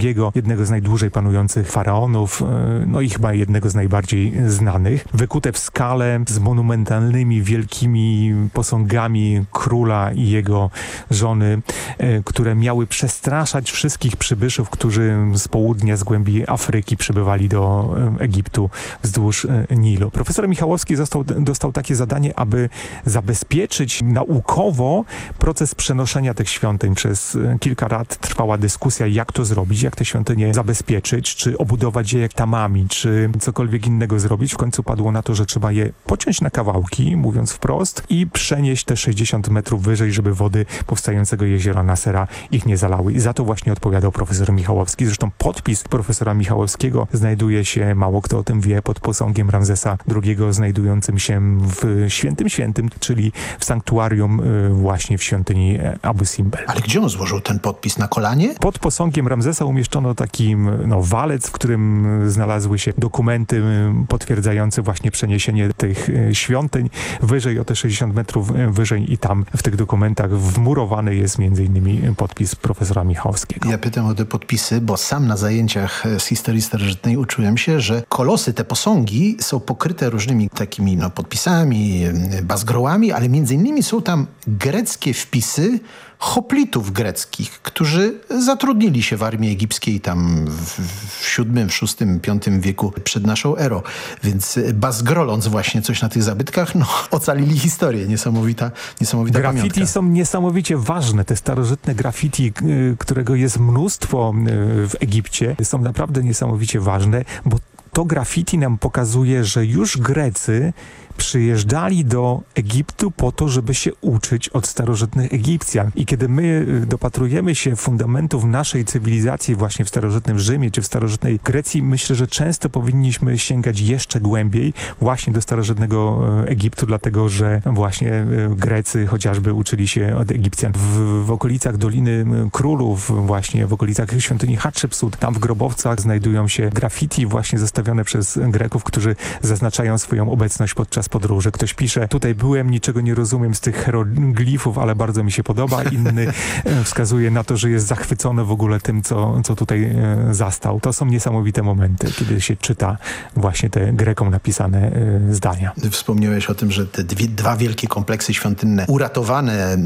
S14: II, jednego z najdłużej panujących faraonów, no i chyba jednego z najbardziej znanych, wykute w skale z monumentalnymi, wielkimi posągami króla i jego żony, e, które miały przestraszać wszystkich przybyszów, którzy z południa, z głębi Afryki przybywali do e, Egiptu wzdłuż e, Nilu. Profesor Michałowski został, dostał takie zadanie, aby zabezpieczyć naukowo proces przenoszenia tych świątyń. Przez kilka lat trwała dyskusja, jak to zrobić, jak te świątynie zabezpieczyć, czy obudować je jak tamami, czy cokolwiek innego zrobić. W końcu padło na to, że trzeba je pociąć na kawałki, mówiąc wprost, i przenieść te 60 metrów wyżej, żeby wody powstającego jeziora Nasera ich nie zalały. I za to właśnie odpowiadał profesor Michałowski. Zresztą podpis profesora Michałowskiego znajduje się, mało kto o tym wie, pod posągiem Ramzesa II, znajdującym się w Świętym Świętym, czyli w sanktuarium y, właśnie w świątyni e, Abu Simbel.
S13: Ale gdzie on złożył ten podpis? Na kolanie?
S14: Pod posągiem Ramzesa umieszczono taki no, walec, w którym znalazły się dokumenty y, potwierdzające właśnie przeniesienie tych y, świątyń wyżej o te 60 metrów y, wyżej i tam w tych dokumentach wmurowany jest między innymi podpis profesora Michałowskiego.
S13: Ja pytam o te podpisy, bo sam na zajęciach z historii starożytnej uczyłem się, że kolosy, te posągi są pokryte różnymi takimi no, podpisami, bazgrołami, ale między innymi są tam greckie wpisy hoplitów greckich, którzy zatrudnili się w armii egipskiej tam w, w VII, VI, V wieku przed naszą erą. Więc bazgroląc właśnie coś na tych zabytkach, no ocalili historię. Niesamowita, niesamowita
S14: Graffiti
S13: pamiątka.
S14: są niesamowicie ważne. Te starożytne graffiti, y, którego jest mnóstwo y, w Egipcie, są naprawdę niesamowicie ważne, bo to graffiti nam pokazuje, że już Grecy przyjeżdżali do Egiptu po to, żeby się uczyć od starożytnych Egipcjan. I kiedy my y, dopatrujemy się fundamentów naszej cywilizacji właśnie w starożytnym Rzymie czy w starożytnej Grecji, myślę, że często powinniśmy sięgać jeszcze głębiej właśnie do starożytnego y, Egiptu, dlatego że właśnie y, Grecy chociażby uczyli się od Egipcjan. W, w okolicach Doliny Królów, właśnie w okolicach świątyni Hatshepsut, tam w grobowcach znajdują się graffiti właśnie zostawione przez Greków, którzy zaznaczają swoją obecność podczas podróży. Ktoś pisze, tutaj byłem, niczego nie rozumiem z tych hieroglifów, ale bardzo mi się podoba. Inny e, wskazuje na to, że jest zachwycony w ogóle tym, co, co tutaj e, zastał. To są niesamowite momenty, kiedy się czyta właśnie te Grekom napisane e, zdania.
S13: Wspomniałeś o tym, że te dwie, dwa wielkie kompleksy świątynne uratowane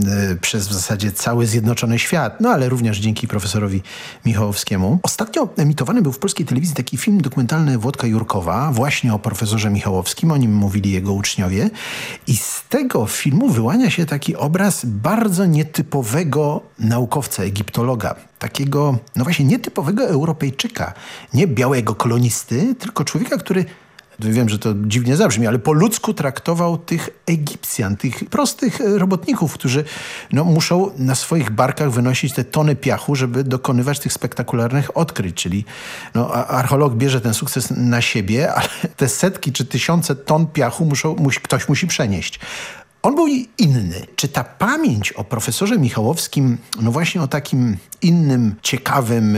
S13: przez w zasadzie cały Zjednoczony Świat, no ale również dzięki profesorowi Michałowskiemu. Ostatnio emitowany był w polskiej telewizji taki film dokumentalny Włodka Jurkowa właśnie o profesorze Michałowskim. O nim mówili jego uczniowie. I z tego filmu wyłania się taki obraz bardzo nietypowego naukowca, egiptologa. Takiego, no właśnie, nietypowego Europejczyka. Nie białego kolonisty, tylko człowieka, który Wiem, że to dziwnie zabrzmi, ale po ludzku traktował tych Egipcjan, tych prostych robotników, którzy no, muszą na swoich barkach wynosić te tony piachu, żeby dokonywać tych spektakularnych odkryć. Czyli no, archeolog bierze ten sukces na siebie, ale te setki czy tysiące ton piachu muszą, musi, ktoś musi przenieść. On był inny. Czy ta pamięć o profesorze Michałowskim, no właśnie o takim innym, ciekawym,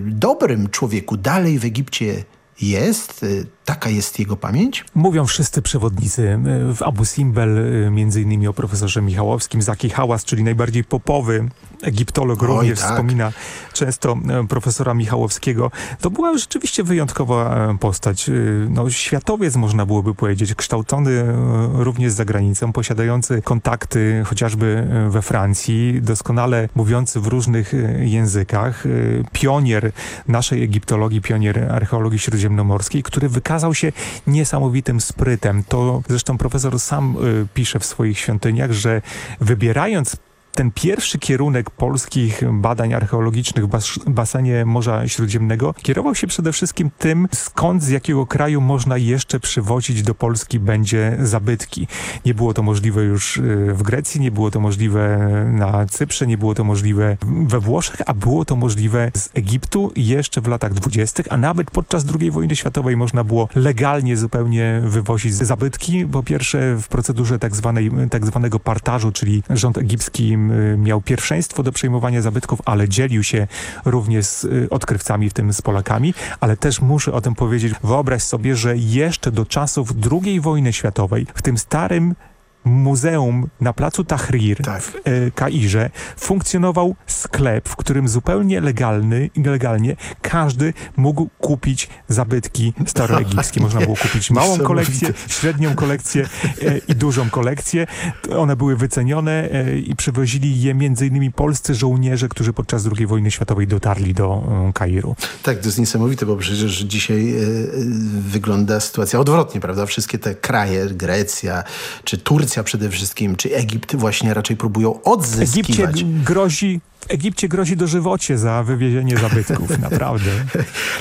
S13: dobrym człowieku dalej w Egipcie jest? Taka jest jego pamięć?
S14: Mówią wszyscy przewodnicy. W Abu Simbel, między innymi o profesorze Michałowskim, Zaki Hałas, czyli najbardziej popowy egiptolog Oj, również tak. wspomina często e, profesora Michałowskiego. To była rzeczywiście wyjątkowa e, postać. E, no, światowiec można byłoby powiedzieć, kształcony również za granicą, posiadający kontakty chociażby we Francji, doskonale mówiący w różnych językach, pionier naszej egiptologii, pionier archeologii śródziemnomorskiej, który wykazał się niesamowitym sprytem. To zresztą profesor sam pisze w swoich świątyniach, że wybierając ten pierwszy kierunek polskich badań archeologicznych w bas basenie Morza Śródziemnego kierował się przede wszystkim tym, skąd, z jakiego kraju można jeszcze przywozić do Polski będzie zabytki. Nie było to możliwe już y, w Grecji, nie było to możliwe na Cyprze, nie było to możliwe we Włoszech, a było to możliwe z Egiptu jeszcze w latach dwudziestych, a nawet podczas II wojny światowej można było legalnie zupełnie wywozić zabytki. Po pierwsze w procedurze tak, zwanej, tak zwanego partażu, czyli rząd egipski miał pierwszeństwo do przejmowania zabytków, ale dzielił się również z y, odkrywcami, w tym z Polakami, ale też muszę o tym powiedzieć, wyobraź sobie, że jeszcze do czasów II wojny światowej w tym starym muzeum na placu Tahrir tak. w e, Kairze funkcjonował sklep, w którym zupełnie legalny, legalnie każdy mógł kupić zabytki staroegipskie. Można było kupić małą kolekcję, średnią kolekcję e, i dużą kolekcję. One były wycenione e, i przywozili je innymi polscy żołnierze, którzy podczas II wojny światowej dotarli do e, Kairu.
S13: Tak, to jest niesamowite, bo przecież dzisiaj e, wygląda sytuacja odwrotnie, prawda? Wszystkie te kraje, Grecja czy Turcja Przede wszystkim, czy Egipt właśnie raczej próbują odzyskiwać.
S14: Egipcie grozi Egipcie grozi dożywocie za wywiezienie zabytków, naprawdę.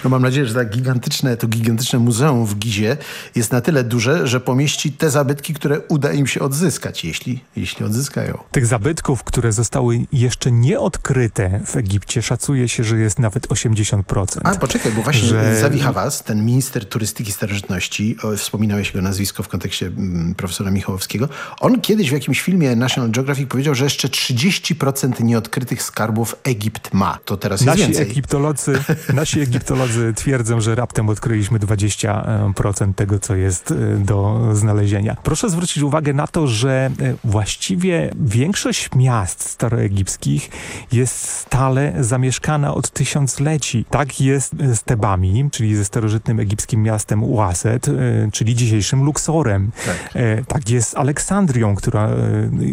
S13: No mam nadzieję, że to gigantyczne, to gigantyczne muzeum w Gizie jest na tyle duże, że pomieści te zabytki, które uda im się odzyskać, jeśli, jeśli odzyskają.
S14: Tych zabytków, które zostały jeszcze nie odkryte w Egipcie, szacuje się, że jest nawet 80%.
S13: A poczekaj, bo właśnie że... Zawi ten minister turystyki starożytności, wspominałeś jego nazwisko w kontekście mm, profesora Michałowskiego, on kiedyś w jakimś filmie National Geographic powiedział, że jeszcze 30% nieodkrytych skarbów Egipt ma. To teraz
S14: nasi
S13: jest więcej.
S14: Egiptolodzy, nasi egiptolodzy twierdzą, że raptem odkryliśmy 20% tego, co jest e, do znalezienia. Proszę zwrócić uwagę na to, że e, właściwie większość miast staroegipskich jest stale zamieszkana od tysiącleci. Tak jest z Tebami, czyli ze starożytnym egipskim miastem Uaset, e, czyli dzisiejszym Luksorem. Tak, tak jest z Aleksandrią, która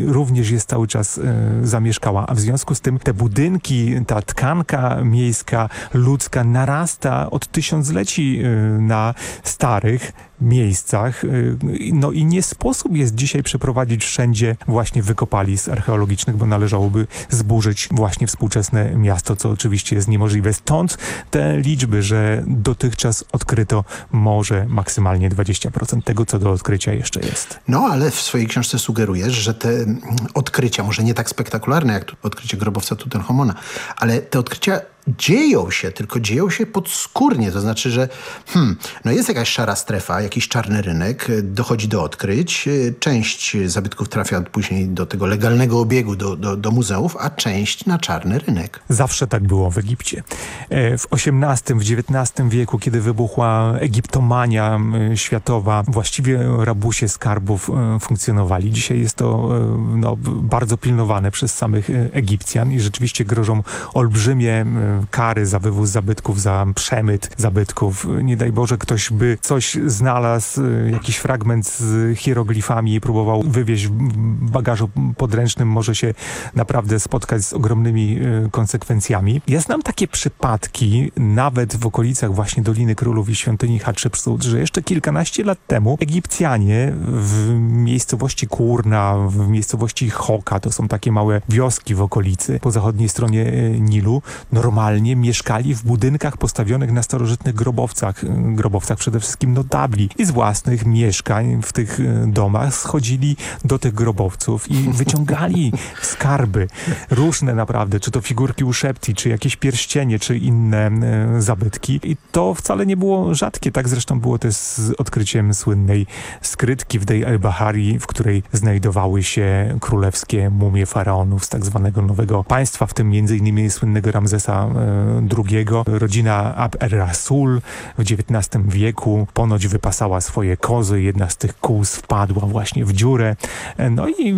S14: również jest cały czas zamieszkała, a w związku z tym te budynki, ta tkanka miejska, ludzka narasta od tysiącleci y, na starych, miejscach. Y, no i nie sposób jest dzisiaj przeprowadzić wszędzie właśnie wykopalisk archeologicznych, bo należałoby zburzyć właśnie współczesne miasto, co oczywiście jest niemożliwe. Stąd te liczby, że dotychczas odkryto może maksymalnie 20% tego, co do odkrycia jeszcze jest.
S13: No, ale w swojej książce sugerujesz, że te odkrycia, może nie tak spektakularne jak odkrycie grobowca Tutenchamona, ale te odkrycia dzieją się, tylko dzieją się podskórnie. To znaczy, że hmm, no jest jakaś szara strefa, jakiś czarny rynek, dochodzi do odkryć. Część zabytków trafia później do tego legalnego obiegu, do, do, do muzeów, a część na czarny rynek.
S14: Zawsze tak było w Egipcie. E, w XVIII, w XIX wieku, kiedy wybuchła egiptomania światowa, właściwie rabusie skarbów e, funkcjonowali. Dzisiaj jest to e, no, bardzo pilnowane przez samych Egipcjan i rzeczywiście grożą olbrzymie kary za wywóz zabytków, za przemyt zabytków. Nie daj Boże, ktoś by coś znalazł, jakiś fragment z hieroglifami i próbował wywieźć w bagażu podręcznym, może się naprawdę spotkać z ogromnymi y, konsekwencjami. Ja znam takie przypadki, nawet w okolicach właśnie Doliny Królów i świątyni Hatshepsut, że jeszcze kilkanaście lat temu Egipcjanie w miejscowości Kurna, w miejscowości Hoka, to są takie małe wioski w okolicy, po zachodniej stronie y, Nilu, normalnie normalnie mieszkali w budynkach postawionych na starożytnych grobowcach, grobowcach przede wszystkim notabli i z własnych mieszkań w tych e, domach schodzili do tych grobowców i wyciągali skarby. Różne naprawdę, czy to figurki uszepti, czy jakieś pierścienie, czy inne e, zabytki. I to wcale nie było rzadkie, tak zresztą było też z odkryciem słynnej skrytki w Dej al-Bahari, w której znajdowały się królewskie mumie faraonów z tak zwanego nowego państwa, w tym innymi słynnego Ramzesa II. Rodzina Ab Rasul w XIX wieku ponoć wypasała swoje kozy. Jedna z tych kóz wpadła właśnie w dziurę. No i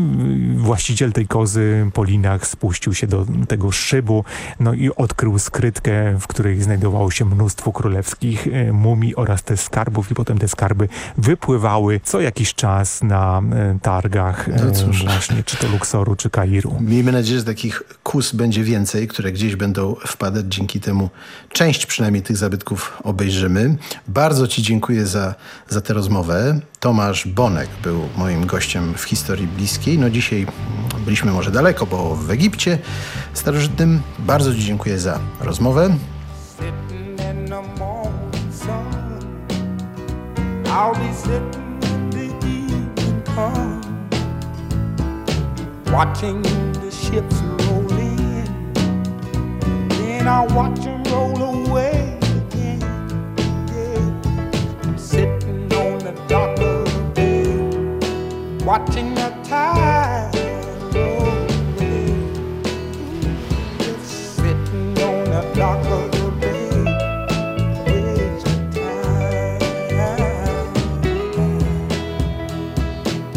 S14: właściciel tej kozy po linach spuścił się do tego szybu no i odkrył skrytkę, w której znajdowało się mnóstwo królewskich e, mumii oraz te skarbów i potem te skarby wypływały co jakiś czas na e, targach no właśnie, czy to Luksoru, czy Kairu.
S16: Miejmy nadzieję, że takich kus będzie więcej, które gdzieś będą wpadać. Dzięki temu część przynajmniej tych zabytków obejrzymy. Bardzo Ci dziękuję za, za tę rozmowę. Tomasz Bonek był moim gościem w historii bliskiej. No dzisiaj byliśmy może daleko, bo w Egipcie starożytnym. Bardzo Ci dziękuję za rozmowę. watching the ships roll in. Then I watch them roll away again. Yeah. I'm sitting on the dock of the bay, watching the tide roll away. Just sitting on the dock of the bay, wasting time.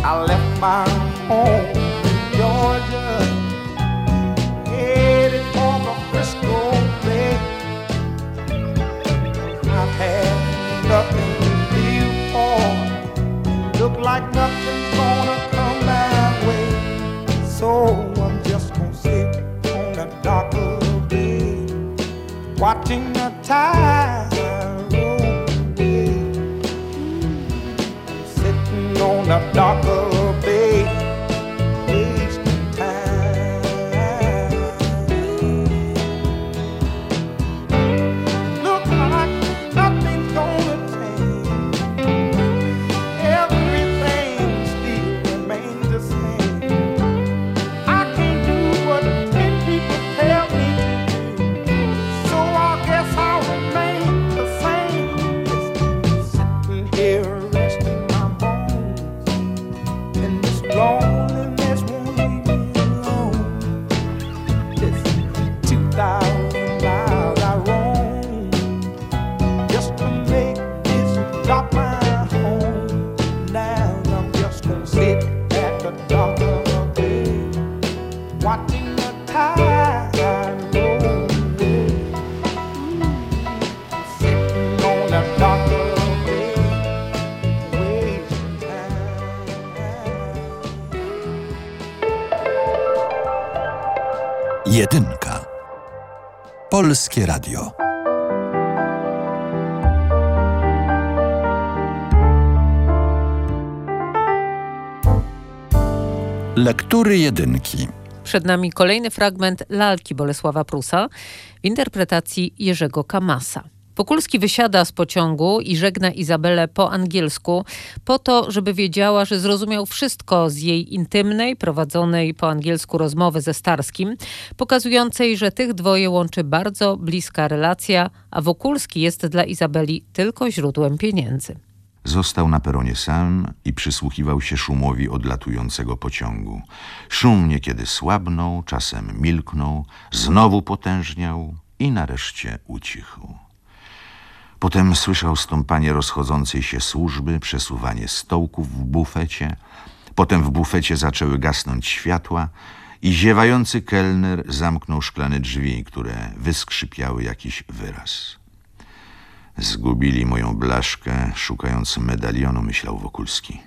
S16: I left my home. Like nothing's gonna come my way. So I'm just gonna sit on the dock of the bay, watching the tide roll away. Sitting on the dock
S17: Polskie Radio. Lektury jedynki.
S18: Przed nami kolejny fragment lalki Bolesława Prusa w interpretacji Jerzego Kamasa. Wokulski wysiada z pociągu i żegna Izabelę po angielsku, po to, żeby wiedziała, że zrozumiał wszystko z jej intymnej, prowadzonej po angielsku rozmowy ze Starskim, pokazującej, że tych dwoje łączy bardzo bliska relacja, a Wokulski jest dla Izabeli tylko źródłem pieniędzy.
S19: Został na peronie sam i przysłuchiwał się szumowi odlatującego pociągu. Szum niekiedy słabnął, czasem milknął, znowu potężniał i nareszcie ucichł. Potem słyszał stąpanie rozchodzącej się służby, przesuwanie stołków w bufecie. Potem w bufecie zaczęły gasnąć światła i ziewający kelner zamknął szklane drzwi, które wyskrzypiały jakiś wyraz. Zgubili moją blaszkę, szukając medalionu, myślał Wokulski.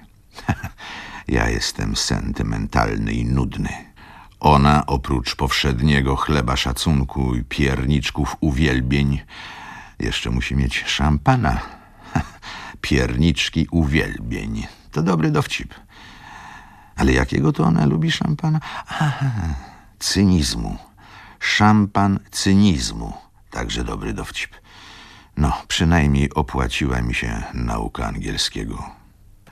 S19: ja jestem sentymentalny i nudny. Ona, oprócz powszedniego chleba szacunku i pierniczków uwielbień, jeszcze musi mieć szampana. Pierniczki uwielbień. To dobry dowcip. Ale jakiego to ona lubi szampana? Aha, cynizmu. Szampan cynizmu. Także dobry dowcip. No, przynajmniej opłaciła mi się nauka angielskiego.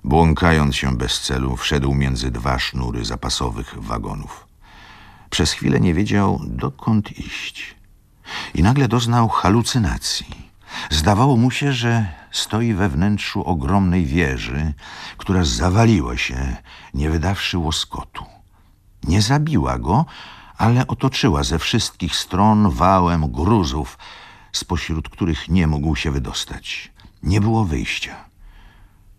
S19: Błąkając się bez celu, wszedł między dwa sznury zapasowych wagonów. Przez chwilę nie wiedział, dokąd iść i nagle doznał halucynacji. Zdawało mu się, że stoi we wnętrzu ogromnej wieży, która zawaliła się, nie wydawszy łoskotu. Nie zabiła go, ale otoczyła ze wszystkich stron wałem gruzów, spośród których nie mógł się wydostać. Nie było wyjścia.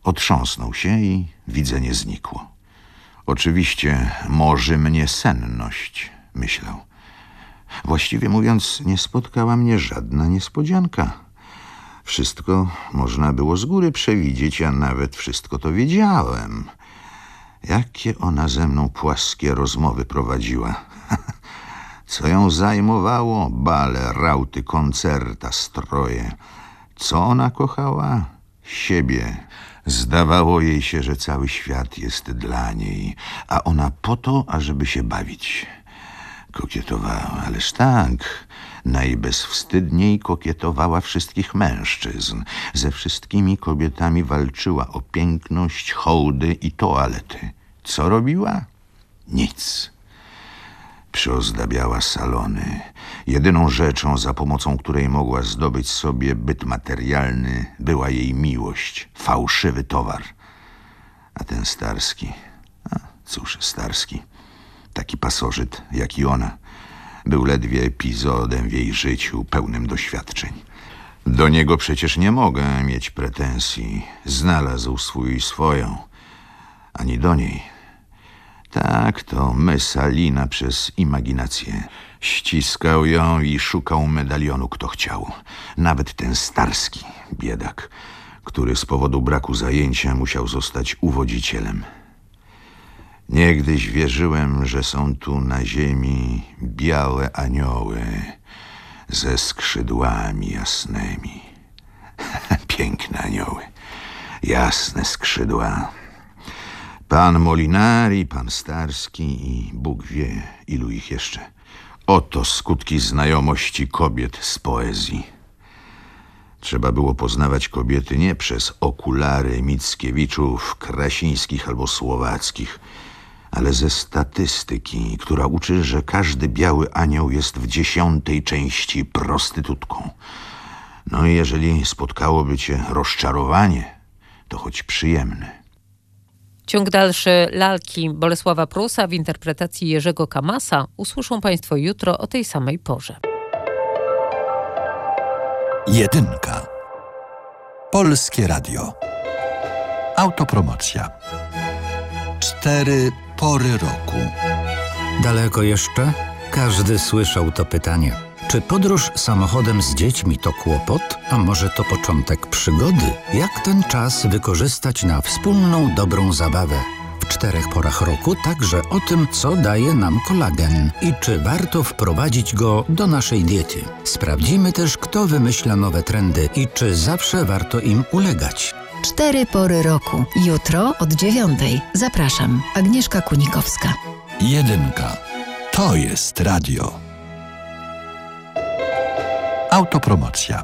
S19: Otrząsnął się i widzenie znikło. Oczywiście morzy mnie senność, myślał. Właściwie mówiąc, nie spotkała mnie żadna niespodzianka. Wszystko można było z góry przewidzieć, a nawet wszystko to wiedziałem. Jakie ona ze mną płaskie rozmowy prowadziła. Co ją zajmowało? Bale, rauty, koncerta, stroje. Co ona kochała? Siebie. Zdawało jej się, że cały świat jest dla niej, a ona po to, ażeby się bawić. Kokietowała, ależ tak, najbezwstydniej kokietowała wszystkich mężczyzn. Ze wszystkimi kobietami walczyła o piękność, hołdy i toalety. Co robiła? Nic. Przyozdabiała salony. Jedyną rzeczą, za pomocą której mogła zdobyć sobie byt materialny, była jej miłość, fałszywy towar. A ten Starski, a cóż, Starski, taki pasożyt jak i ona, był ledwie epizodem w jej życiu, pełnym doświadczeń. Do niego przecież nie mogę mieć pretensji. Znalazł swój swoją, ani do niej. Tak, to Messalina przez imaginację. Ściskał ją i szukał medalionu, kto chciał. Nawet ten Starski, biedak, który z powodu braku zajęcia musiał zostać uwodzicielem. Niegdyś wierzyłem, że są tu na ziemi białe anioły ze skrzydłami jasnymi. Piękne anioły, jasne skrzydła. Pan Molinari, pan Starski i Bóg wie, ilu ich jeszcze. Oto skutki znajomości kobiet z poezji. Trzeba było poznawać kobiety nie przez okulary Mickiewiczów, Krasińskich albo Słowackich, ale ze statystyki, która uczy, że każdy biały anioł jest w dziesiątej części prostytutką. No i jeżeli spotkałoby cię rozczarowanie, to choć przyjemne.
S18: Ciąg dalszy lalki Bolesława Prusa w interpretacji Jerzego Kamasa usłyszą Państwo jutro o tej samej porze.
S3: Jedynka. Polskie Radio. Autopromocja. Cztery pory roku.
S20: Daleko jeszcze? Każdy słyszał to pytanie. Czy podróż samochodem z dziećmi to kłopot, a może to początek przygody? Jak ten czas wykorzystać na wspólną dobrą zabawę? W czterech porach roku także o tym, co daje nam kolagen i czy warto wprowadzić go do naszej diety. Sprawdzimy też, kto wymyśla nowe trendy i czy zawsze warto im ulegać.
S21: Cztery pory roku. Jutro od dziewiątej. Zapraszam. Agnieszka Kunikowska.
S3: Jedynka. To jest radio. Autopromocja.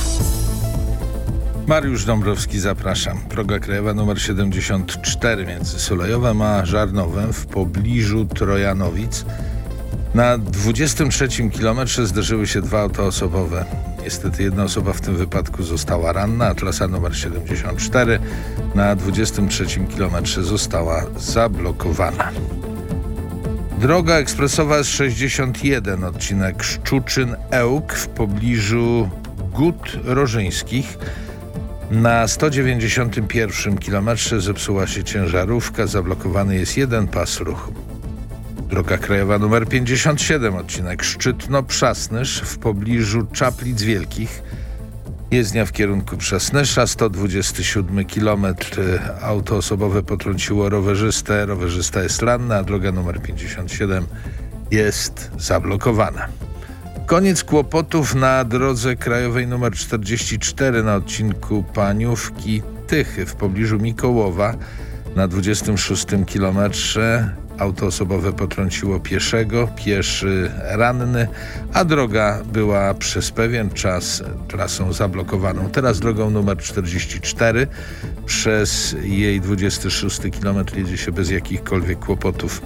S22: Mariusz Dąbrowski, zapraszam. Droga krajowa numer 74 między Sulejowem a Żarnowem w pobliżu Trojanowic Na 23 kilometrze zderzyły się dwa auto osobowe. Niestety jedna osoba w tym wypadku została ranna, a trasa numer 74 na 23 kilometrze została zablokowana. Droga ekspresowa S61, odcinek Szczuczyn-Ełk w pobliżu Gut Rożyńskich. Na 191 kilometrze zepsuła się ciężarówka, zablokowany jest jeden pas ruchu. Droga krajowa numer 57, odcinek Szczytno-Przasnysz w pobliżu Czaplic Wielkich. Jezdnia w kierunku Przasnysza, 127 km. Auto osobowe potrąciło rowerzystę. Rowerzysta jest ranny, a droga numer 57 jest zablokowana. Koniec kłopotów na drodze krajowej numer 44 na odcinku Paniówki Tychy w pobliżu Mikołowa na 26 kilometrze Auto osobowe potrąciło pieszego, pieszy ranny, a droga była przez pewien czas trasą zablokowaną. Teraz drogą numer 44 przez jej 26 km jedzie się bez jakichkolwiek kłopotów.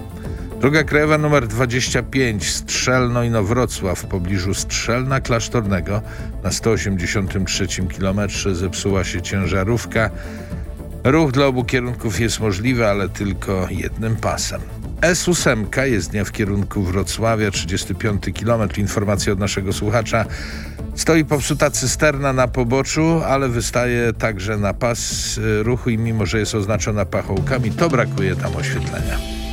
S22: Droga krajowa numer 25 Strzelno i Nowrocław w pobliżu Strzelna Klasztornego na 183 km zepsuła się ciężarówka. Ruch dla obu kierunków jest możliwy, ale tylko jednym pasem. S8 jest dnia w kierunku Wrocławia, 35 km. Informacja od naszego słuchacza. Stoi popsuta cysterna na poboczu, ale wystaje także na pas ruchu i mimo, że jest oznaczona pachołkami, to brakuje tam oświetlenia.